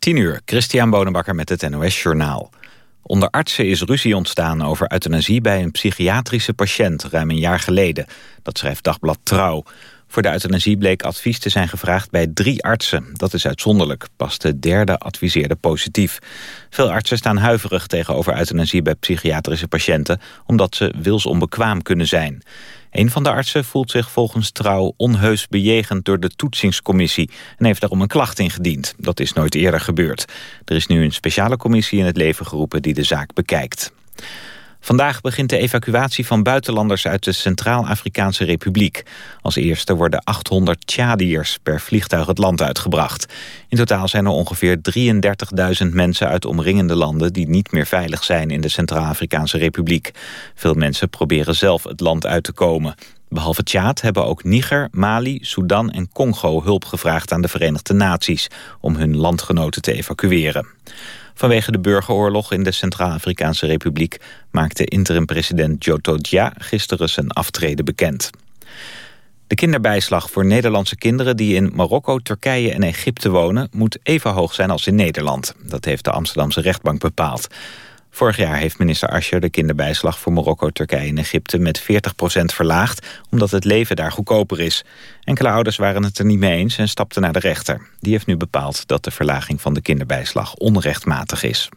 10 uur, Christian Bonenbakker met het NOS Journaal. Onder artsen is ruzie ontstaan over euthanasie bij een psychiatrische patiënt ruim een jaar geleden. Dat schrijft Dagblad Trouw. Voor de euthanasie bleek advies te zijn gevraagd bij drie artsen. Dat is uitzonderlijk. Pas de derde adviseerde positief. Veel artsen staan huiverig tegenover euthanasie bij psychiatrische patiënten... omdat ze wilsonbekwaam kunnen zijn. Een van de artsen voelt zich volgens Trouw onheus bejegend door de toetsingscommissie... en heeft daarom een klacht ingediend. Dat is nooit eerder gebeurd. Er is nu een speciale commissie in het leven geroepen die de zaak bekijkt. Vandaag begint de evacuatie van buitenlanders uit de Centraal-Afrikaanse Republiek. Als eerste worden 800 Tjadiërs per vliegtuig het land uitgebracht. In totaal zijn er ongeveer 33.000 mensen uit omringende landen... die niet meer veilig zijn in de Centraal-Afrikaanse Republiek. Veel mensen proberen zelf het land uit te komen. Behalve Tjaad hebben ook Niger, Mali, Sudan en Congo hulp gevraagd aan de Verenigde Naties... om hun landgenoten te evacueren. Vanwege de burgeroorlog in de Centraal-Afrikaanse Republiek... maakte interim-president Joto gisteren zijn aftreden bekend. De kinderbijslag voor Nederlandse kinderen die in Marokko, Turkije en Egypte wonen... moet even hoog zijn als in Nederland. Dat heeft de Amsterdamse rechtbank bepaald. Vorig jaar heeft minister Ascher de kinderbijslag voor Marokko, Turkije en Egypte met 40% verlaagd, omdat het leven daar goedkoper is. Enkele ouders waren het er niet mee eens en stapten naar de rechter. Die heeft nu bepaald dat de verlaging van de kinderbijslag onrechtmatig is.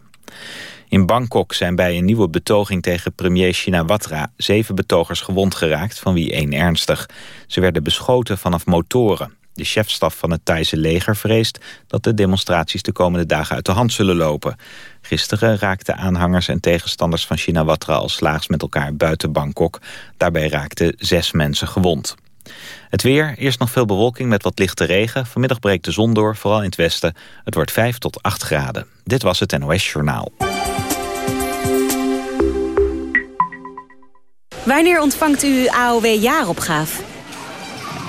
In Bangkok zijn bij een nieuwe betoging tegen premier Shinawatra zeven betogers gewond geraakt, van wie één ernstig. Ze werden beschoten vanaf motoren. De chefstaf van het Thaise leger vreest dat de demonstraties de komende dagen uit de hand zullen lopen. Gisteren raakten aanhangers en tegenstanders van Shinawatra al slaags met elkaar buiten Bangkok. Daarbij raakten zes mensen gewond. Het weer, eerst nog veel bewolking met wat lichte regen. Vanmiddag breekt de zon door, vooral in het westen. Het wordt 5 tot 8 graden. Dit was het NOS Journaal. Wanneer ontvangt u AOW-jaaropgave?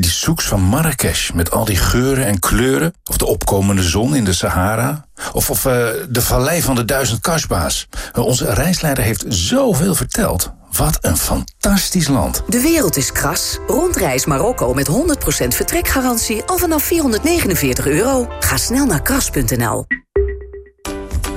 Die zoeks van Marrakesh met al die geuren en kleuren. Of de opkomende zon in de Sahara. Of, of uh, de vallei van de duizend kasba's. Onze reisleider heeft zoveel verteld. Wat een fantastisch land. De wereld is kras. Rondreis Marokko met 100% vertrekgarantie al vanaf 449 euro. Ga snel naar kras.nl.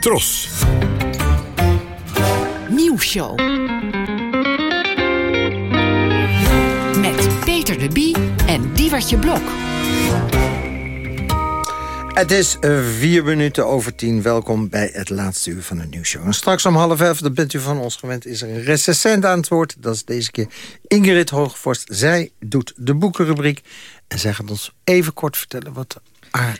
Tros. Nieuwsshow. Met Peter de Bie en Diewertje Blok. Het is eh, vier minuten over tien. Welkom bij het laatste uur van de nieuwsshow. En straks om half elf, dat bent u van ons gewend... is er een recensent aan het woord. Dat is deze keer Ingrid Hoogvorst. Zij doet de boekenrubriek. En zij gaat ons even kort vertellen wat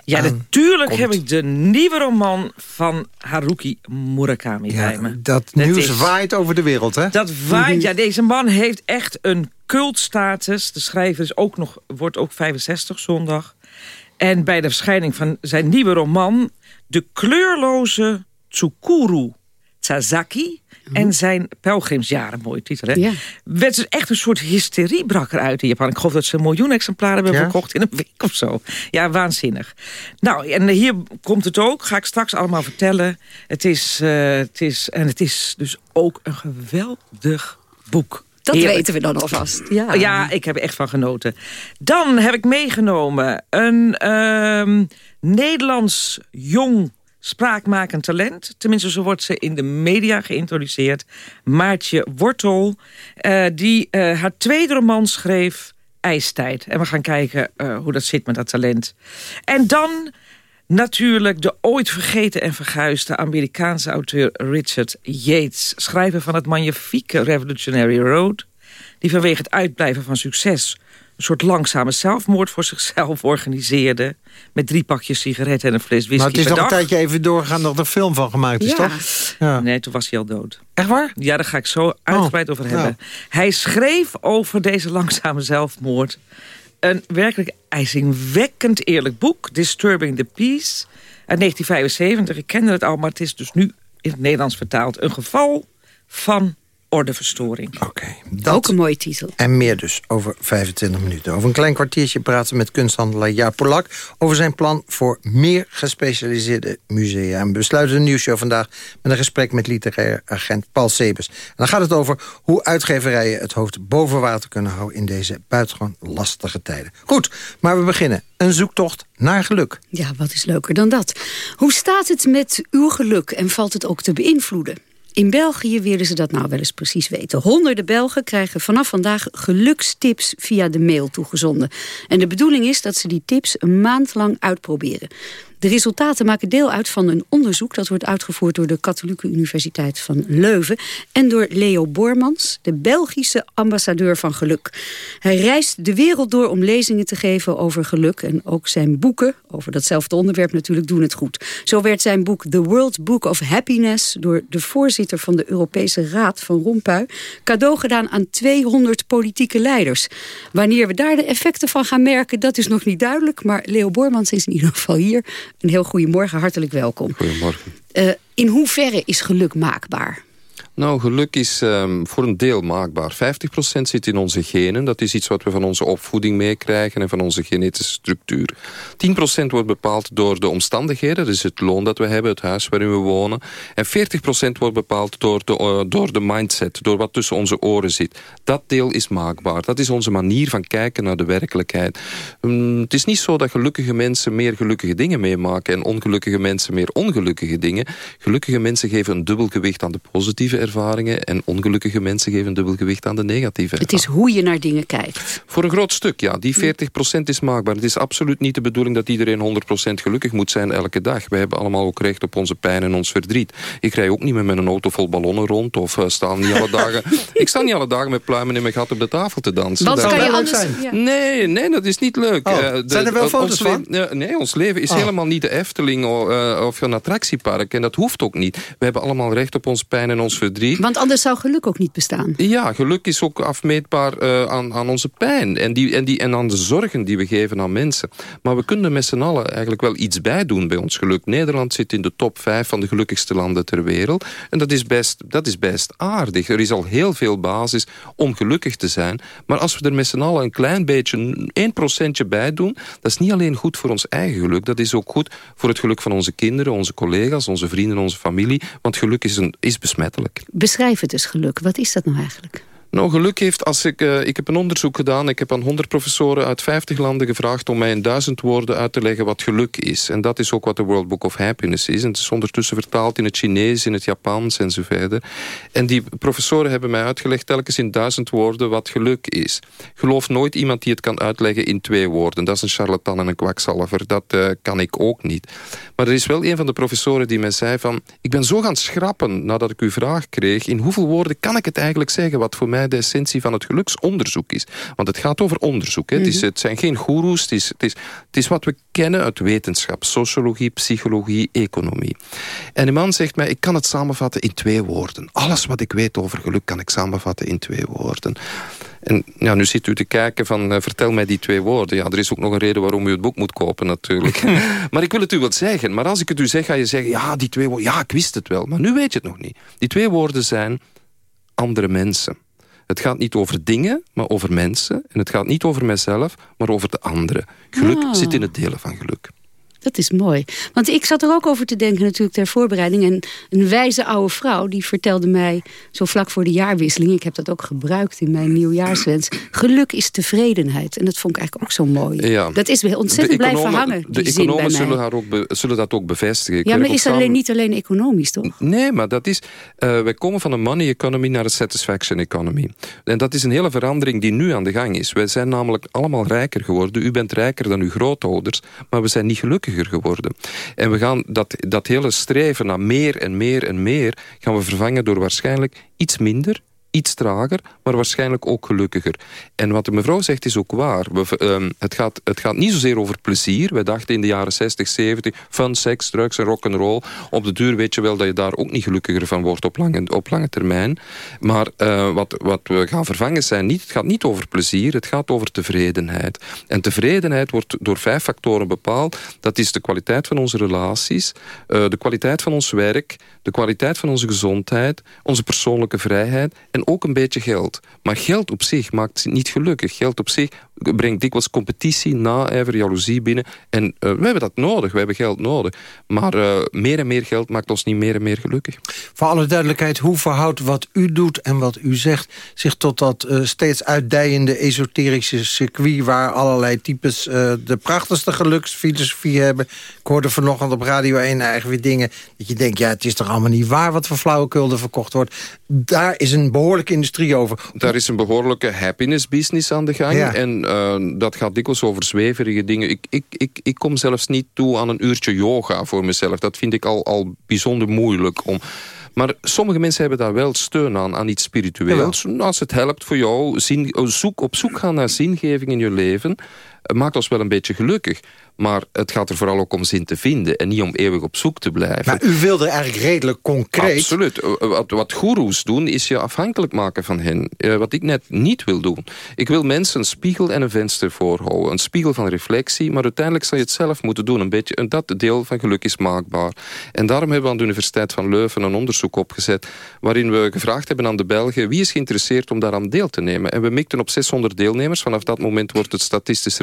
ja, natuurlijk heb ik de nieuwe roman van Haruki Murakami ja, bij me. Dat nieuws waait over de wereld, hè? Dat waait, ja. Deze man heeft echt een cultstatus. De schrijver is ook nog, wordt ook 65 zondag. En bij de verschijning van zijn nieuwe roman... De kleurloze Tsukuru Sazaki en zijn pelgrimsjaren, mooie titel, hè? Ja. Werd dus echt een soort hysterie brak eruit in Japan. Ik geloof dat ze een miljoen exemplaren hebben ja? verkocht in een week of zo. Ja, waanzinnig. Nou, en hier komt het ook, ga ik straks allemaal vertellen. Het is, uh, het is, en het is dus ook een geweldig boek. Dat weten we dan alvast. Ja. ja, ik heb er echt van genoten. Dan heb ik meegenomen een uh, Nederlands jong spraakmakend talent. Tenminste, zo wordt ze in de media geïntroduceerd. Maartje Wortel, uh, die uh, haar tweede roman schreef... IJstijd. En we gaan kijken uh, hoe dat zit met dat talent. En dan natuurlijk de ooit vergeten en verguisde Amerikaanse auteur Richard Yates. Schrijver van het magnifieke Revolutionary Road. Die vanwege het uitblijven van succes een soort langzame zelfmoord voor zichzelf organiseerde. Met drie pakjes sigaretten en een fles whisky Maar het is nog een tijdje even doorgaan dat er film van gemaakt is, ja. toch? Ja. Nee, toen was hij al dood. Echt waar? Ja, daar ga ik zo uitgebreid oh. over hebben. Nou. Hij schreef over deze langzame zelfmoord... een werkelijk ijzingwekkend eerlijk boek... Disturbing the Peace, uit 1975. Ik kende het al, maar het is dus nu in het Nederlands vertaald... een geval van ordeverstoring. Oké. Okay, Ook een mooie titel. En meer dus over 25 minuten. Over een klein kwartiertje praten we met kunsthandelaar Jaap Polak... over zijn plan voor meer gespecialiseerde musea. En we besluiten de nieuwsshow vandaag met een gesprek... met literair agent Paul Sebes. En dan gaat het over hoe uitgeverijen het hoofd boven water kunnen houden... in deze buitengewoon lastige tijden. Goed, maar we beginnen. Een zoektocht naar geluk. Ja, wat is leuker dan dat? Hoe staat het met uw geluk en valt het ook te beïnvloeden? In België willen ze dat nou wel eens precies weten. Honderden Belgen krijgen vanaf vandaag gelukstips via de mail toegezonden. En de bedoeling is dat ze die tips een maand lang uitproberen. De resultaten maken deel uit van een onderzoek... dat wordt uitgevoerd door de Katholieke Universiteit van Leuven... en door Leo Bormans, de Belgische ambassadeur van geluk. Hij reist de wereld door om lezingen te geven over geluk... en ook zijn boeken, over datzelfde onderwerp natuurlijk, doen het goed. Zo werd zijn boek The World Book of Happiness... door de voorzitter van de Europese Raad van Rompuy... cadeau gedaan aan 200 politieke leiders. Wanneer we daar de effecten van gaan merken, dat is nog niet duidelijk... maar Leo Bormans is in ieder geval hier een heel goedemorgen, hartelijk welkom. Goedemorgen. Uh, in hoeverre is geluk maakbaar? Nou, geluk is um, voor een deel maakbaar. 50% zit in onze genen. Dat is iets wat we van onze opvoeding meekrijgen en van onze genetische structuur. 10% wordt bepaald door de omstandigheden. Dat is het loon dat we hebben, het huis waarin we wonen. En 40% wordt bepaald door de, uh, door de mindset, door wat tussen onze oren zit. Dat deel is maakbaar. Dat is onze manier van kijken naar de werkelijkheid. Um, het is niet zo dat gelukkige mensen meer gelukkige dingen meemaken... en ongelukkige mensen meer ongelukkige dingen. Gelukkige mensen geven een dubbel gewicht aan de positieve ervaringen... en ongelukkige mensen geven dubbel gewicht aan de negatieve Het is hoe je naar dingen kijkt. Voor een groot stuk, ja. Die 40% is maakbaar. Het is absoluut niet de bedoeling dat iedereen 100% gelukkig moet zijn elke dag. Wij hebben allemaal ook recht op onze pijn en ons verdriet. Ik rij ook niet meer met een auto vol ballonnen rond... of uh, sta niet alle dagen... ik sta niet alle dagen met pluimen in mijn gat op de tafel te dansen. Wat kan je anders... zijn? Ja. Nee, nee, dat is niet leuk. Oh, uh, de, zijn er wel foto's van? nee, ons leven is oh. helemaal niet de Efteling uh, of een attractiepark. En dat hoeft ook niet. We hebben allemaal recht op ons pijn en ons verdriet. Want anders zou geluk ook niet bestaan. Ja, geluk is ook afmeetbaar uh, aan, aan onze pijn. En, die, en, die, en aan de zorgen die we geven aan mensen. Maar we kunnen met z'n allen eigenlijk wel iets bijdoen bij ons geluk. Nederland zit in de top 5 van de gelukkigste landen ter wereld. En dat is best, dat is best aardig. Er is al heel veel basis om gelukkig te zijn. Maar als we er met z'n allen een klein beetje, 1% bij doen... dat is niet alleen goed voor ons eigen geluk. Dat is ook goed voor het geluk van onze kinderen, onze collega's, onze vrienden, onze familie. Want geluk is, een, is besmettelijk. Beschrijf het dus geluk. Wat is dat nou eigenlijk? Nou, geluk heeft, als ik, uh, ik heb een onderzoek gedaan... ik heb aan 100 professoren uit 50 landen gevraagd... om mij in duizend woorden uit te leggen wat geluk is. En dat is ook wat de World Book of Happiness is. En het is ondertussen vertaald in het Chinees, in het Japans en zo verder. En die professoren hebben mij uitgelegd... telkens in duizend woorden wat geluk is. Geloof nooit iemand die het kan uitleggen in twee woorden. Dat is een charlatan en een kwakzalver. Dat uh, kan ik ook niet. Maar er is wel een van de professoren die mij zei van... ik ben zo gaan schrappen nadat ik uw vraag kreeg... in hoeveel woorden kan ik het eigenlijk zeggen wat voor mij mij de essentie van het geluksonderzoek is. Want het gaat over onderzoek. Hè. het, is, Mhm. het zijn geen goeroes, het is, het, is, het is wat we kennen uit wetenschap. Sociologie, psychologie, economie. En die man zegt mij, ik kan het samenvatten in twee woorden. Alles wat ik weet over geluk kan ik samenvatten in twee woorden. En ja, nu zit u te kijken van, eh, vertel mij die twee woorden. Ja, er is ook nog een reden waarom u het boek moet kopen natuurlijk. maar ik wil het u wel zeggen. Maar als ik het u zeg, ga je zeggen, ja, die twee woorden, ja, ik wist het wel. Maar nu weet je het nog niet. Die twee woorden zijn andere mensen. Het gaat niet over dingen, maar over mensen. En het gaat niet over mijzelf, maar over de anderen. Geluk Ah. zit in het delen van geluk. Dat is mooi. Want ik zat er ook over te denken natuurlijk ter voorbereiding. En een wijze oude vrouw die vertelde mij zo vlak voor de jaarwisseling... ik heb dat ook gebruikt in mijn nieuwjaarswens... geluk is tevredenheid. En dat vond ik eigenlijk ook zo mooi. Ja. Dat is ontzettend blijven hangen, De economen zullen, haar ook zullen dat ook bevestigen. Ik Ja, maar is alleen, samen- niet alleen economisch, toch? Nee, maar dat is... eh, wij komen van een money economy naar een satisfaction economy. En dat is een hele verandering die nu aan de gang is. Wij zijn namelijk allemaal rijker geworden. U bent rijker dan uw grootouders, maar we zijn niet geworden. En we gaan dat, dat hele streven naar meer en meer en meer... gaan we vervangen door waarschijnlijk iets minder iets trager, maar waarschijnlijk ook gelukkiger. En wat de mevrouw zegt is ook waar. Ehm, het, gaat, het gaat niet zozeer over plezier. Wij dachten in de jaren 60, 70, fun, seks, drugs en rock'n'roll. Op de duur weet je wel dat je daar ook niet gelukkiger van wordt op lange, op lange termijn. Maar eh, wat, wat we gaan vervangen zijn niet, het gaat niet over plezier, het gaat over tevredenheid. En tevredenheid wordt door vijf factoren bepaald. Dat is de kwaliteit van onze relaties, eh, de kwaliteit van ons werk, de kwaliteit van onze gezondheid, onze persoonlijke vrijheid en ook een beetje geld. Maar geld op zich maakt niet gelukkig. Geld op zich brengt dikwijls competitie, naijver, jaloezie binnen. En uh, we hebben dat nodig, we hebben geld nodig. Maar uh, meer en meer geld maakt ons niet meer en meer gelukkig. Voor alle duidelijkheid, hoe verhoudt wat u doet en wat u zegt... zich tot dat uh, steeds uitdijende esoterische circuit... waar allerlei types de prachtigste geluksfilosofie hebben. Ik hoorde vanochtend op Radio 1 eigenlijk weer dingen... dat je denkt, ja, het is toch allemaal niet waar wat voor flauwekul er verkocht wordt. Daar is een behoorlijke industrie over. Daar is een behoorlijke happiness business aan de gang. Ja. En uh, dat gaat dikwijls over zweverige dingen. Ik, ik, ik, ik kom zelfs niet toe aan een uurtje yoga voor mezelf. Dat vind ik al, al bijzonder moeilijk om... Maar sommige mensen hebben daar wel steun aan, aan iets spiritueels. Ja. Als het helpt voor jou, zin, zoek, op zoek gaan naar zingeving in je leven... maakt ons wel een beetje gelukkig. Maar het gaat er vooral ook om zin te vinden... en niet om eeuwig op zoek te blijven. Maar u wilde eigenlijk redelijk concreet... Absoluut. Wat, wat goeroes doen, is je afhankelijk maken van hen. Uh, wat ik net niet wil doen. Ik wil mensen een spiegel en een venster voorhouden. Een spiegel van reflectie, maar uiteindelijk zal je het zelf moeten doen. Een beetje, en dat deel van geluk is maakbaar. En daarom hebben we aan de Universiteit van Leuven een onderzoek opgezet... waarin we gevraagd hebben aan de Belgen... wie is geïnteresseerd om daaraan deel te nemen. En we mikten op 600 deelnemers. Vanaf dat moment wordt het statistisch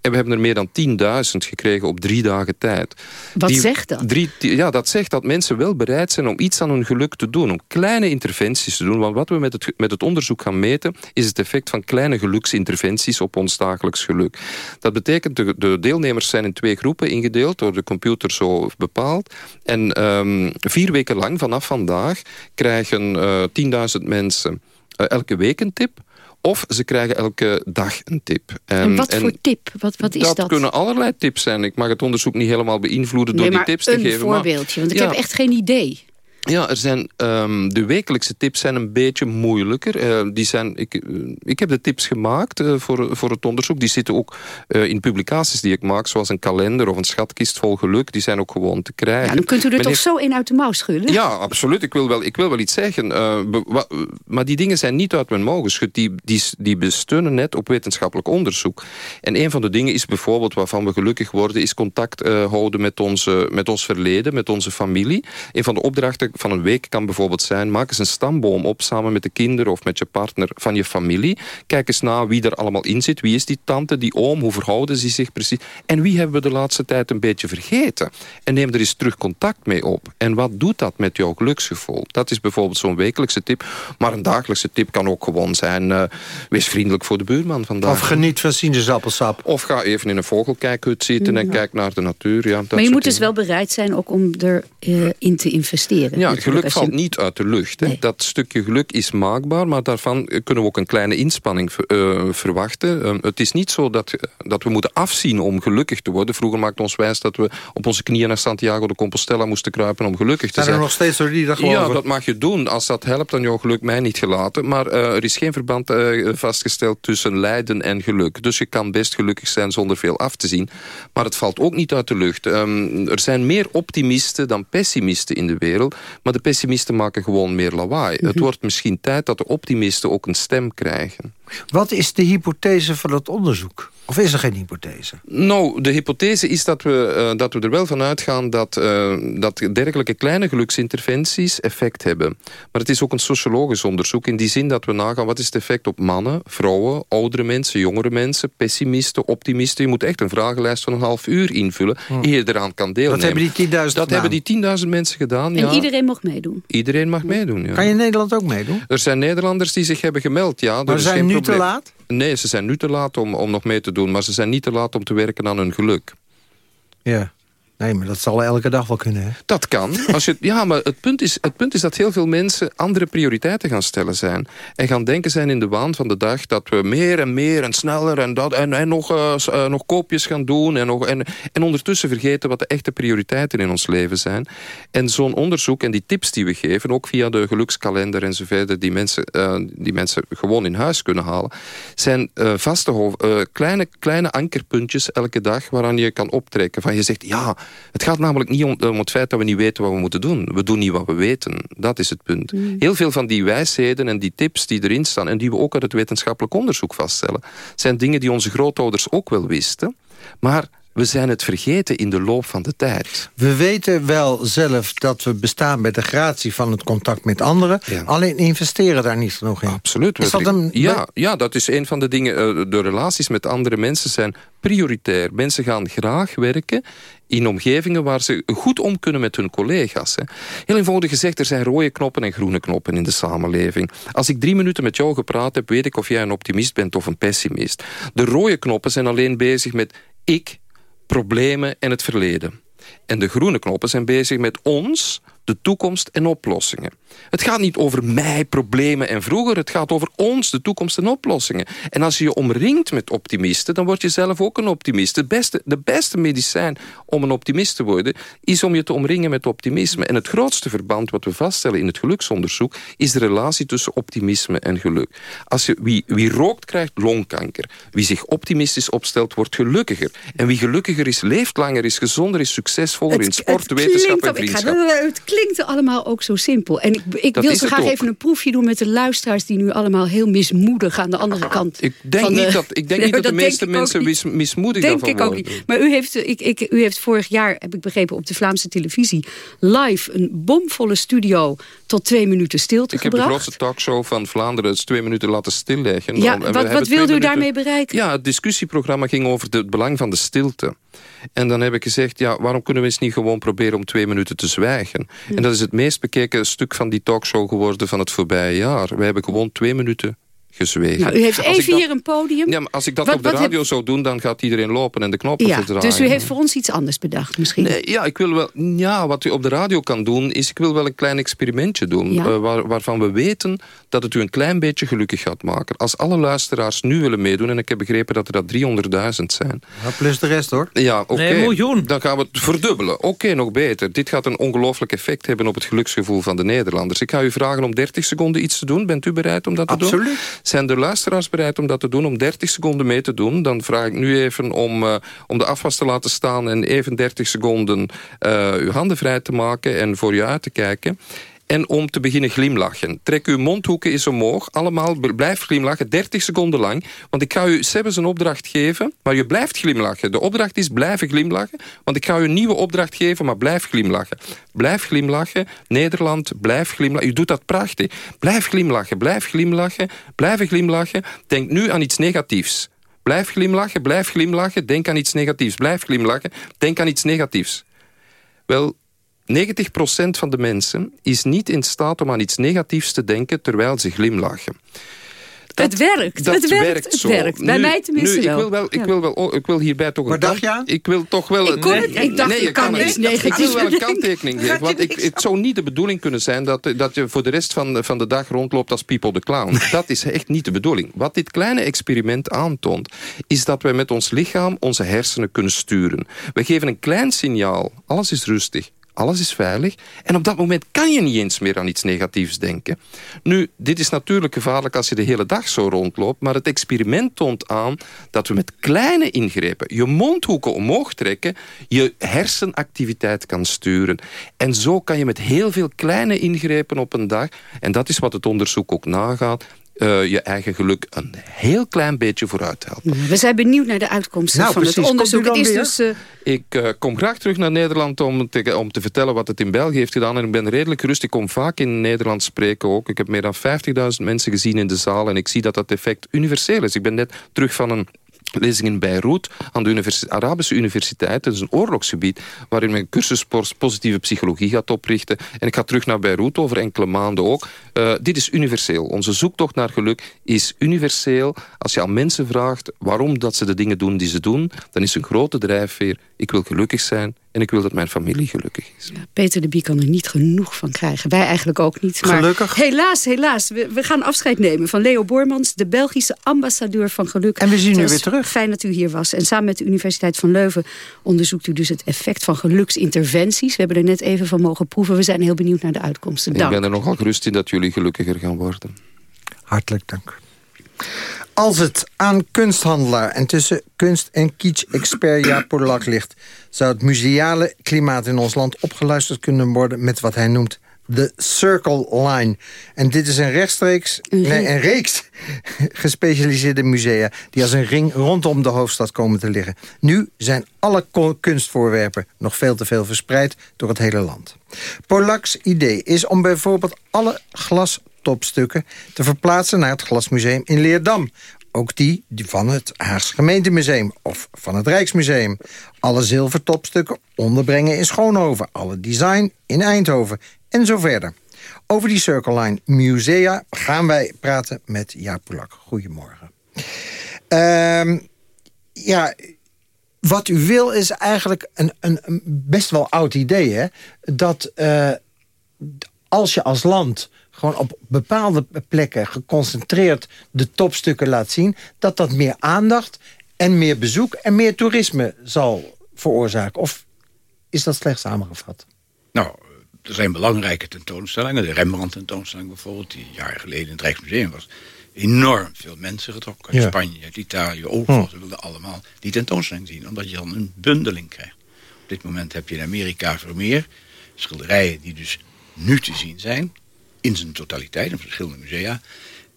En we hebben er meer dan 10 10.000 gekregen op drie dagen tijd. Wat die, zegt dat? Drie, die, ja, dat zegt dat mensen wel bereid zijn om iets aan hun geluk te doen. Om kleine interventies te doen. Want wat we met het, met het onderzoek gaan meten... is het effect van kleine geluksinterventies op ons dagelijks geluk. Dat betekent, de, de deelnemers zijn in twee groepen ingedeeld... door de computer zo bepaald. En um, vier weken lang, vanaf vandaag... krijgen uh, 10.000 mensen uh, elke week een tip... Of ze krijgen elke dag een tip. En, en wat en voor tip? Wat, wat is dat? Dat kunnen allerlei tips zijn. Ik mag het onderzoek niet helemaal beïnvloeden nee, door die tips te een geven. voorbeeldje, want ik ja. heb echt geen idee. Ja, er zijn, um, de wekelijkse tips zijn een beetje moeilijker. Uh, die zijn, ik, uh, ik heb de tips gemaakt uh, voor, voor het onderzoek. Die zitten ook in publicaties die ik maak, zoals een kalender of een schatkist vol geluk. Die zijn ook gewoon te krijgen. Ja, dan kunt u er Men toch heeft... zo in uit de mouw schudden? Ja, absoluut. Ik wil wel, ik wil wel iets zeggen. maar die dingen zijn niet uit mijn mouw geschud. Die, die, die besteunen net op wetenschappelijk onderzoek. En een van de dingen is bijvoorbeeld waarvan we gelukkig worden... is contact houden met, onze, met ons verleden, met onze familie. Een van de opdrachten van een week kan bijvoorbeeld zijn... maak eens een stamboom op samen met de kinderen of met je partner van je familie. Kijk eens na wie er allemaal in zit. Wie is die tante, die oom, hoe verhouden ze zich precies? En wie hebben we de laatste tijd een beetje vergeten? En neem er eens terug contact mee op. En wat doet dat met jouw geluksgevoel? Dat is bijvoorbeeld zo'n wekelijkse tip. Maar een dagelijkse tip kan ook gewoon zijn... Uh, wees vriendelijk voor de buurman vandaag. Of geniet van sinaasappelsap. Of ga even in een vogelkijkhut zitten ja. en kijk naar de natuur. Ja, maar je moet dus wel bereid zijn ook om erin uh, in te investeren. Ja, geluk je- valt niet uit de lucht. Hè. Dat stukje geluk is maakbaar, maar daarvan kunnen we ook een kleine inspanning ver- eh, verwachten. Eh, het is niet zo dat, dat we moeten afzien om gelukkig te worden. Vroeger maakte ons wijs dat we op onze knieën naar Santiago de Compostela moesten kruipen om gelukkig te Zijn zijn. er nog steeds door die dat geloven? Ja, dat mag je doen. Als dat helpt, dan jouw geluk mij niet gelaten. Maar eh, er is geen verband eh, vastgesteld tussen lijden en geluk. Dus je kan best gelukkig zijn zonder veel af te zien. Maar het valt ook niet uit de lucht. Ehm, er zijn meer optimisten dan pessimisten in de wereld. Maar de pessimisten maken gewoon meer lawaai. Het wordt misschien tijd dat de optimisten ook een stem krijgen. Wat is de hypothese van het onderzoek? Of is er geen hypothese? Nou, de hypothese is dat we, eh, dat we er wel van uitgaan... Dat, eh, dat dergelijke kleine geluksinterventies effect hebben. Maar het is ook een sociologisch onderzoek... in die zin dat we nagaan wat is het effect op mannen, vrouwen... oudere mensen, jongere mensen, pessimisten, optimisten. Je moet echt een vragenlijst van een half uur invullen... eer je eraan kan deelnemen. Dat hebben die 10.000 Dat gedaan. hebben die 10.000 mensen gedaan, En ja. iedereen mocht meedoen. Iedereen mag meedoen, ja. Kan je in Nederland ook meedoen? Er zijn Nederlanders die zich hebben gemeld, ja. Maar zijn geen nu te probleem. laat? Nee, ze zijn nu te laat om, om nog mee te doen. Maar ze zijn niet te laat om te werken aan hun geluk. Ja. Nee, maar dat zal elke dag wel kunnen, hè? Dat kan. Als je, ja, maar het punt, is, het punt is dat heel veel mensen andere prioriteiten gaan stellen zijn. En gaan denken zijn in de waan van de dag dat we meer en meer en sneller en, dat, en, en nog, eh, eh, nog koopjes gaan doen. En, nog, en, en ondertussen vergeten wat de echte prioriteiten in ons leven zijn. En zo'n onderzoek en die tips die we geven, ook via de gelukskalender en zo verder, die mensen, eh, die mensen gewoon in huis kunnen halen, zijn eh, vaste kleine, kleine ankerpuntjes elke dag waaraan je kan optrekken. Van je zegt, ja, het gaat namelijk niet om, om het feit dat we niet weten wat we moeten doen. We doen niet wat we weten. Dat is het punt. Heel veel van die wijsheden en die tips die erin staan... en die we ook uit het wetenschappelijk onderzoek vaststellen... zijn dingen die onze grootouders ook wel wisten. Maar we zijn het vergeten in de loop van de tijd. We weten wel zelf dat we bestaan bij de gratie van het contact met anderen. Alleen investeren daar niet genoeg in. Absoluut. Is dat een... ja, ja, dat is een van de dingen. eh, De relaties met andere mensen zijn prioritair. Mensen gaan graag werken in omgevingen waar ze goed om kunnen met hun collega's. Hè. Heel eenvoudig gezegd, er zijn rode knoppen en groene knoppen in de samenleving. Als ik drie minuten met jou gepraat heb, weet ik of jij een optimist bent of een pessimist. De rode knoppen zijn alleen bezig met ik, problemen en het verleden. En de groene knoppen zijn bezig met ons, de toekomst en oplossingen. Het gaat niet over mij, problemen en vroeger. Het gaat over ons, de toekomst en oplossingen. En als je je omringt met optimisten, dan word je zelf ook een optimist. De beste, de beste medicijn om een optimist te worden... is om je te omringen met optimisme. En het grootste verband wat we vaststellen in het geluksonderzoek... is de relatie tussen optimisme en geluk. Als je, wie, wie rookt, krijgt longkanker. Wie zich optimistisch opstelt, wordt gelukkiger. En wie gelukkiger is, leeft langer, is gezonder, is succesvoller... in sport, wetenschap en vriendschap. ga, het klinkt allemaal ook zo simpel. En ik, ik wil zo graag even een proefje doen met de luisteraars... die nu allemaal heel mismoedig aan de andere kant Ik denk de- niet dat, ik denk Nee, niet dat de dat meeste ik mensen mis- mismoedig Denk ik ook worden. niet. Maar u heeft, ik, ik, u heeft vorig jaar, heb ik begrepen, op de Vlaamse televisie... live een bomvolle studio tot twee minuten stilte Ik heb de gebracht. grootste talkshow van Vlaanderen dus twee minuten laten stilleggen. Ja, en wat- wat wilde u minuten- daarmee bereiken? Ja, het discussieprogramma ging over de- het belang van de stilte. En dan heb ik gezegd, ja, waarom kunnen we eens niet gewoon proberen om twee minuten te zwijgen? En dat is het meest bekeken stuk van die talkshow geworden van het voorbije jaar. We hebben gewoon twee minuten gezwegen. Nou, u heeft Als ik even dat- hier een podium. Ja, maar als ik dat Wat- op de radio heb- zou doen, dan gaat iedereen lopen en de knoppen Ja, verdraaien. dus u heeft voor ons iets anders bedacht misschien. Nee, ja, ik wil wel, ja, wat u op de radio kan doen, is ik wil wel een klein experimentje doen. Ja. eh, waar, waarvan we weten dat het u een klein beetje gelukkig gaat maken. Als alle luisteraars nu willen meedoen, en ik heb begrepen dat er dat 300.000 zijn. Ja, plus de rest, hoor. Ja, oké. Nee, miljoen. Dan gaan we het verdubbelen. Oké, nog beter. Dit gaat een ongelooflijk effect hebben op het geluksgevoel van de Nederlanders. Ik ga u vragen om 30 seconden iets te doen. Bent u bereid om dat te doen? Absoluut. Zijn de luisteraars bereid om dat te doen? Om 30 seconden mee te doen? Dan vraag ik nu even om, eh, om de afwas te laten staan... en even 30 seconden eh, uw handen vrij te maken en voor je uit te kijken. En om te beginnen glimlachen. Trek uw mondhoeken eens omhoog. Allemaal blijf glimlachen, 30 seconden lang. Want ik ga u zelfs een opdracht geven, maar je blijft glimlachen. De opdracht is blijven glimlachen. Want ik ga u een nieuwe opdracht geven, maar blijf glimlachen. Blijf glimlachen. Nederland, blijf glimlachen. U doet dat prachtig. Blijf glimlachen, blijf glimlachen. Blijven glimlachen. Denk nu aan iets negatiefs. Blijf glimlachen, blijf glimlachen. Denk aan iets negatiefs. Blijf glimlachen. Denk aan iets negatiefs. Wel, 90% van de mensen is niet in staat om aan iets negatiefs te denken terwijl ze glimlachen. het werkt. Dat het werkt. Het zo. werkt. Bij Nu- mij tenminste nu. Ik wil, wel, ik, Ja. wil wel, oh, ik wil hierbij toch een Maar dacht kant- je aan? Ik wil toch wel... Ik kon het- ik dacht, nee, ik je kan niks niet. Ik wil wel een kanttekening geven. Want ik, het zou niet de bedoeling kunnen zijn... Dat, dat je voor de rest van de, van de dag rondloopt als People the Clown. Dat is echt niet de bedoeling. Wat dit kleine experiment aantoont... is dat wij met ons lichaam onze hersenen kunnen sturen. We geven een klein signaal. Alles is rustig. Alles is veilig. En op dat moment kan je niet eens meer aan iets negatiefs denken. Nu, dit is natuurlijk gevaarlijk als je de hele dag zo rondloopt. Maar het experiment toont aan dat we met kleine ingrepen... je mondhoeken omhoog trekken... je hersenactiviteit kan sturen. En zo kan je met heel veel kleine ingrepen op een dag... en dat is wat het onderzoek ook nagaat... eh, je eigen geluk een heel klein beetje vooruit helpen. We zijn benieuwd naar de uitkomsten Nou, van precies. het onderzoek. Het is dus... eh, Ik eh, kom graag terug naar Nederland om te, om te vertellen wat het in België heeft gedaan. En ik ben redelijk gerust. Ik kom vaak in Nederland spreken ook. Ik heb meer dan 50.000 mensen gezien in de zaal. En ik zie dat dat effect universeel is. Ik ben net terug van een lezing in Beirut aan de Arabische Universiteit. Dat is een oorlogsgebied waarin men cursus pos- positieve psychologie gaat oprichten. En ik ga terug naar Beirut over enkele maanden ook. Eh, dit is universeel. Onze zoektocht naar geluk is universeel. Als je aan mensen vraagt waarom dat ze de dingen doen die ze doen, dan is een grote drijfveer. Ik wil gelukkig zijn en ik wil dat mijn familie gelukkig is. Peter de Bie kan er niet genoeg van krijgen. Wij eigenlijk ook niet. Maar Gelukkig. Helaas, helaas. We, we gaan afscheid nemen van Leo Boormans... de Belgische ambassadeur van geluk. En we zien u weer terug. Fijn dat u hier was. En samen met de Universiteit van Leuven onderzoekt u dus het effect van geluksinterventies. We hebben er net even van mogen proeven. We zijn heel benieuwd naar de uitkomsten. Ik Dank. ben er nogal gerust in dat jullie gelukkiger gaan worden. Hartelijk dank. Als het aan kunsthandelaar en tussen kunst- en kitsch-expert Jaap Polak ligt... zou het museale klimaat in ons land opgeluisterd kunnen worden... met wat hij noemt de Circle Line. En dit is een rechtstreeks, nee, een reeks gespecialiseerde musea... die als een ring rondom de hoofdstad komen te liggen. Nu zijn alle kunstvoorwerpen nog veel te veel verspreid door het hele land. Polaks idee is om bijvoorbeeld alle glastopstukken te verplaatsen naar het Glasmuseum in Leerdam. Ook die, van het Haags Gemeentemuseum of van het Rijksmuseum. Alle zilvertopstukken onderbrengen in Schoonhoven. Alle design in Eindhoven en zo verder. Over die Circle Line Musea gaan wij praten met Jaap Polak. Goedemorgen. Ehm, ja, wat u wil is eigenlijk een, een, een best wel oud idee, hè? Dat eh, als je als land gewoon op bepaalde plekken geconcentreerd de topstukken laat zien... dat dat meer aandacht en meer bezoek en meer toerisme zal veroorzaken. Of is dat slecht samengevat? Nou, er zijn belangrijke tentoonstellingen. De Rembrandt-tentoonstelling bijvoorbeeld, die jaren geleden in het Rijksmuseum was. Enorm veel mensen getrokken. Uit Ja. Spanje, uit Italië, overal. Ze wilden allemaal die tentoonstelling zien. Omdat je dan een bundeling krijgt. Op dit moment heb je in Amerika Vermeer. Schilderijen die dus nu te zien zijn. In zijn totaliteit, in verschillende musea.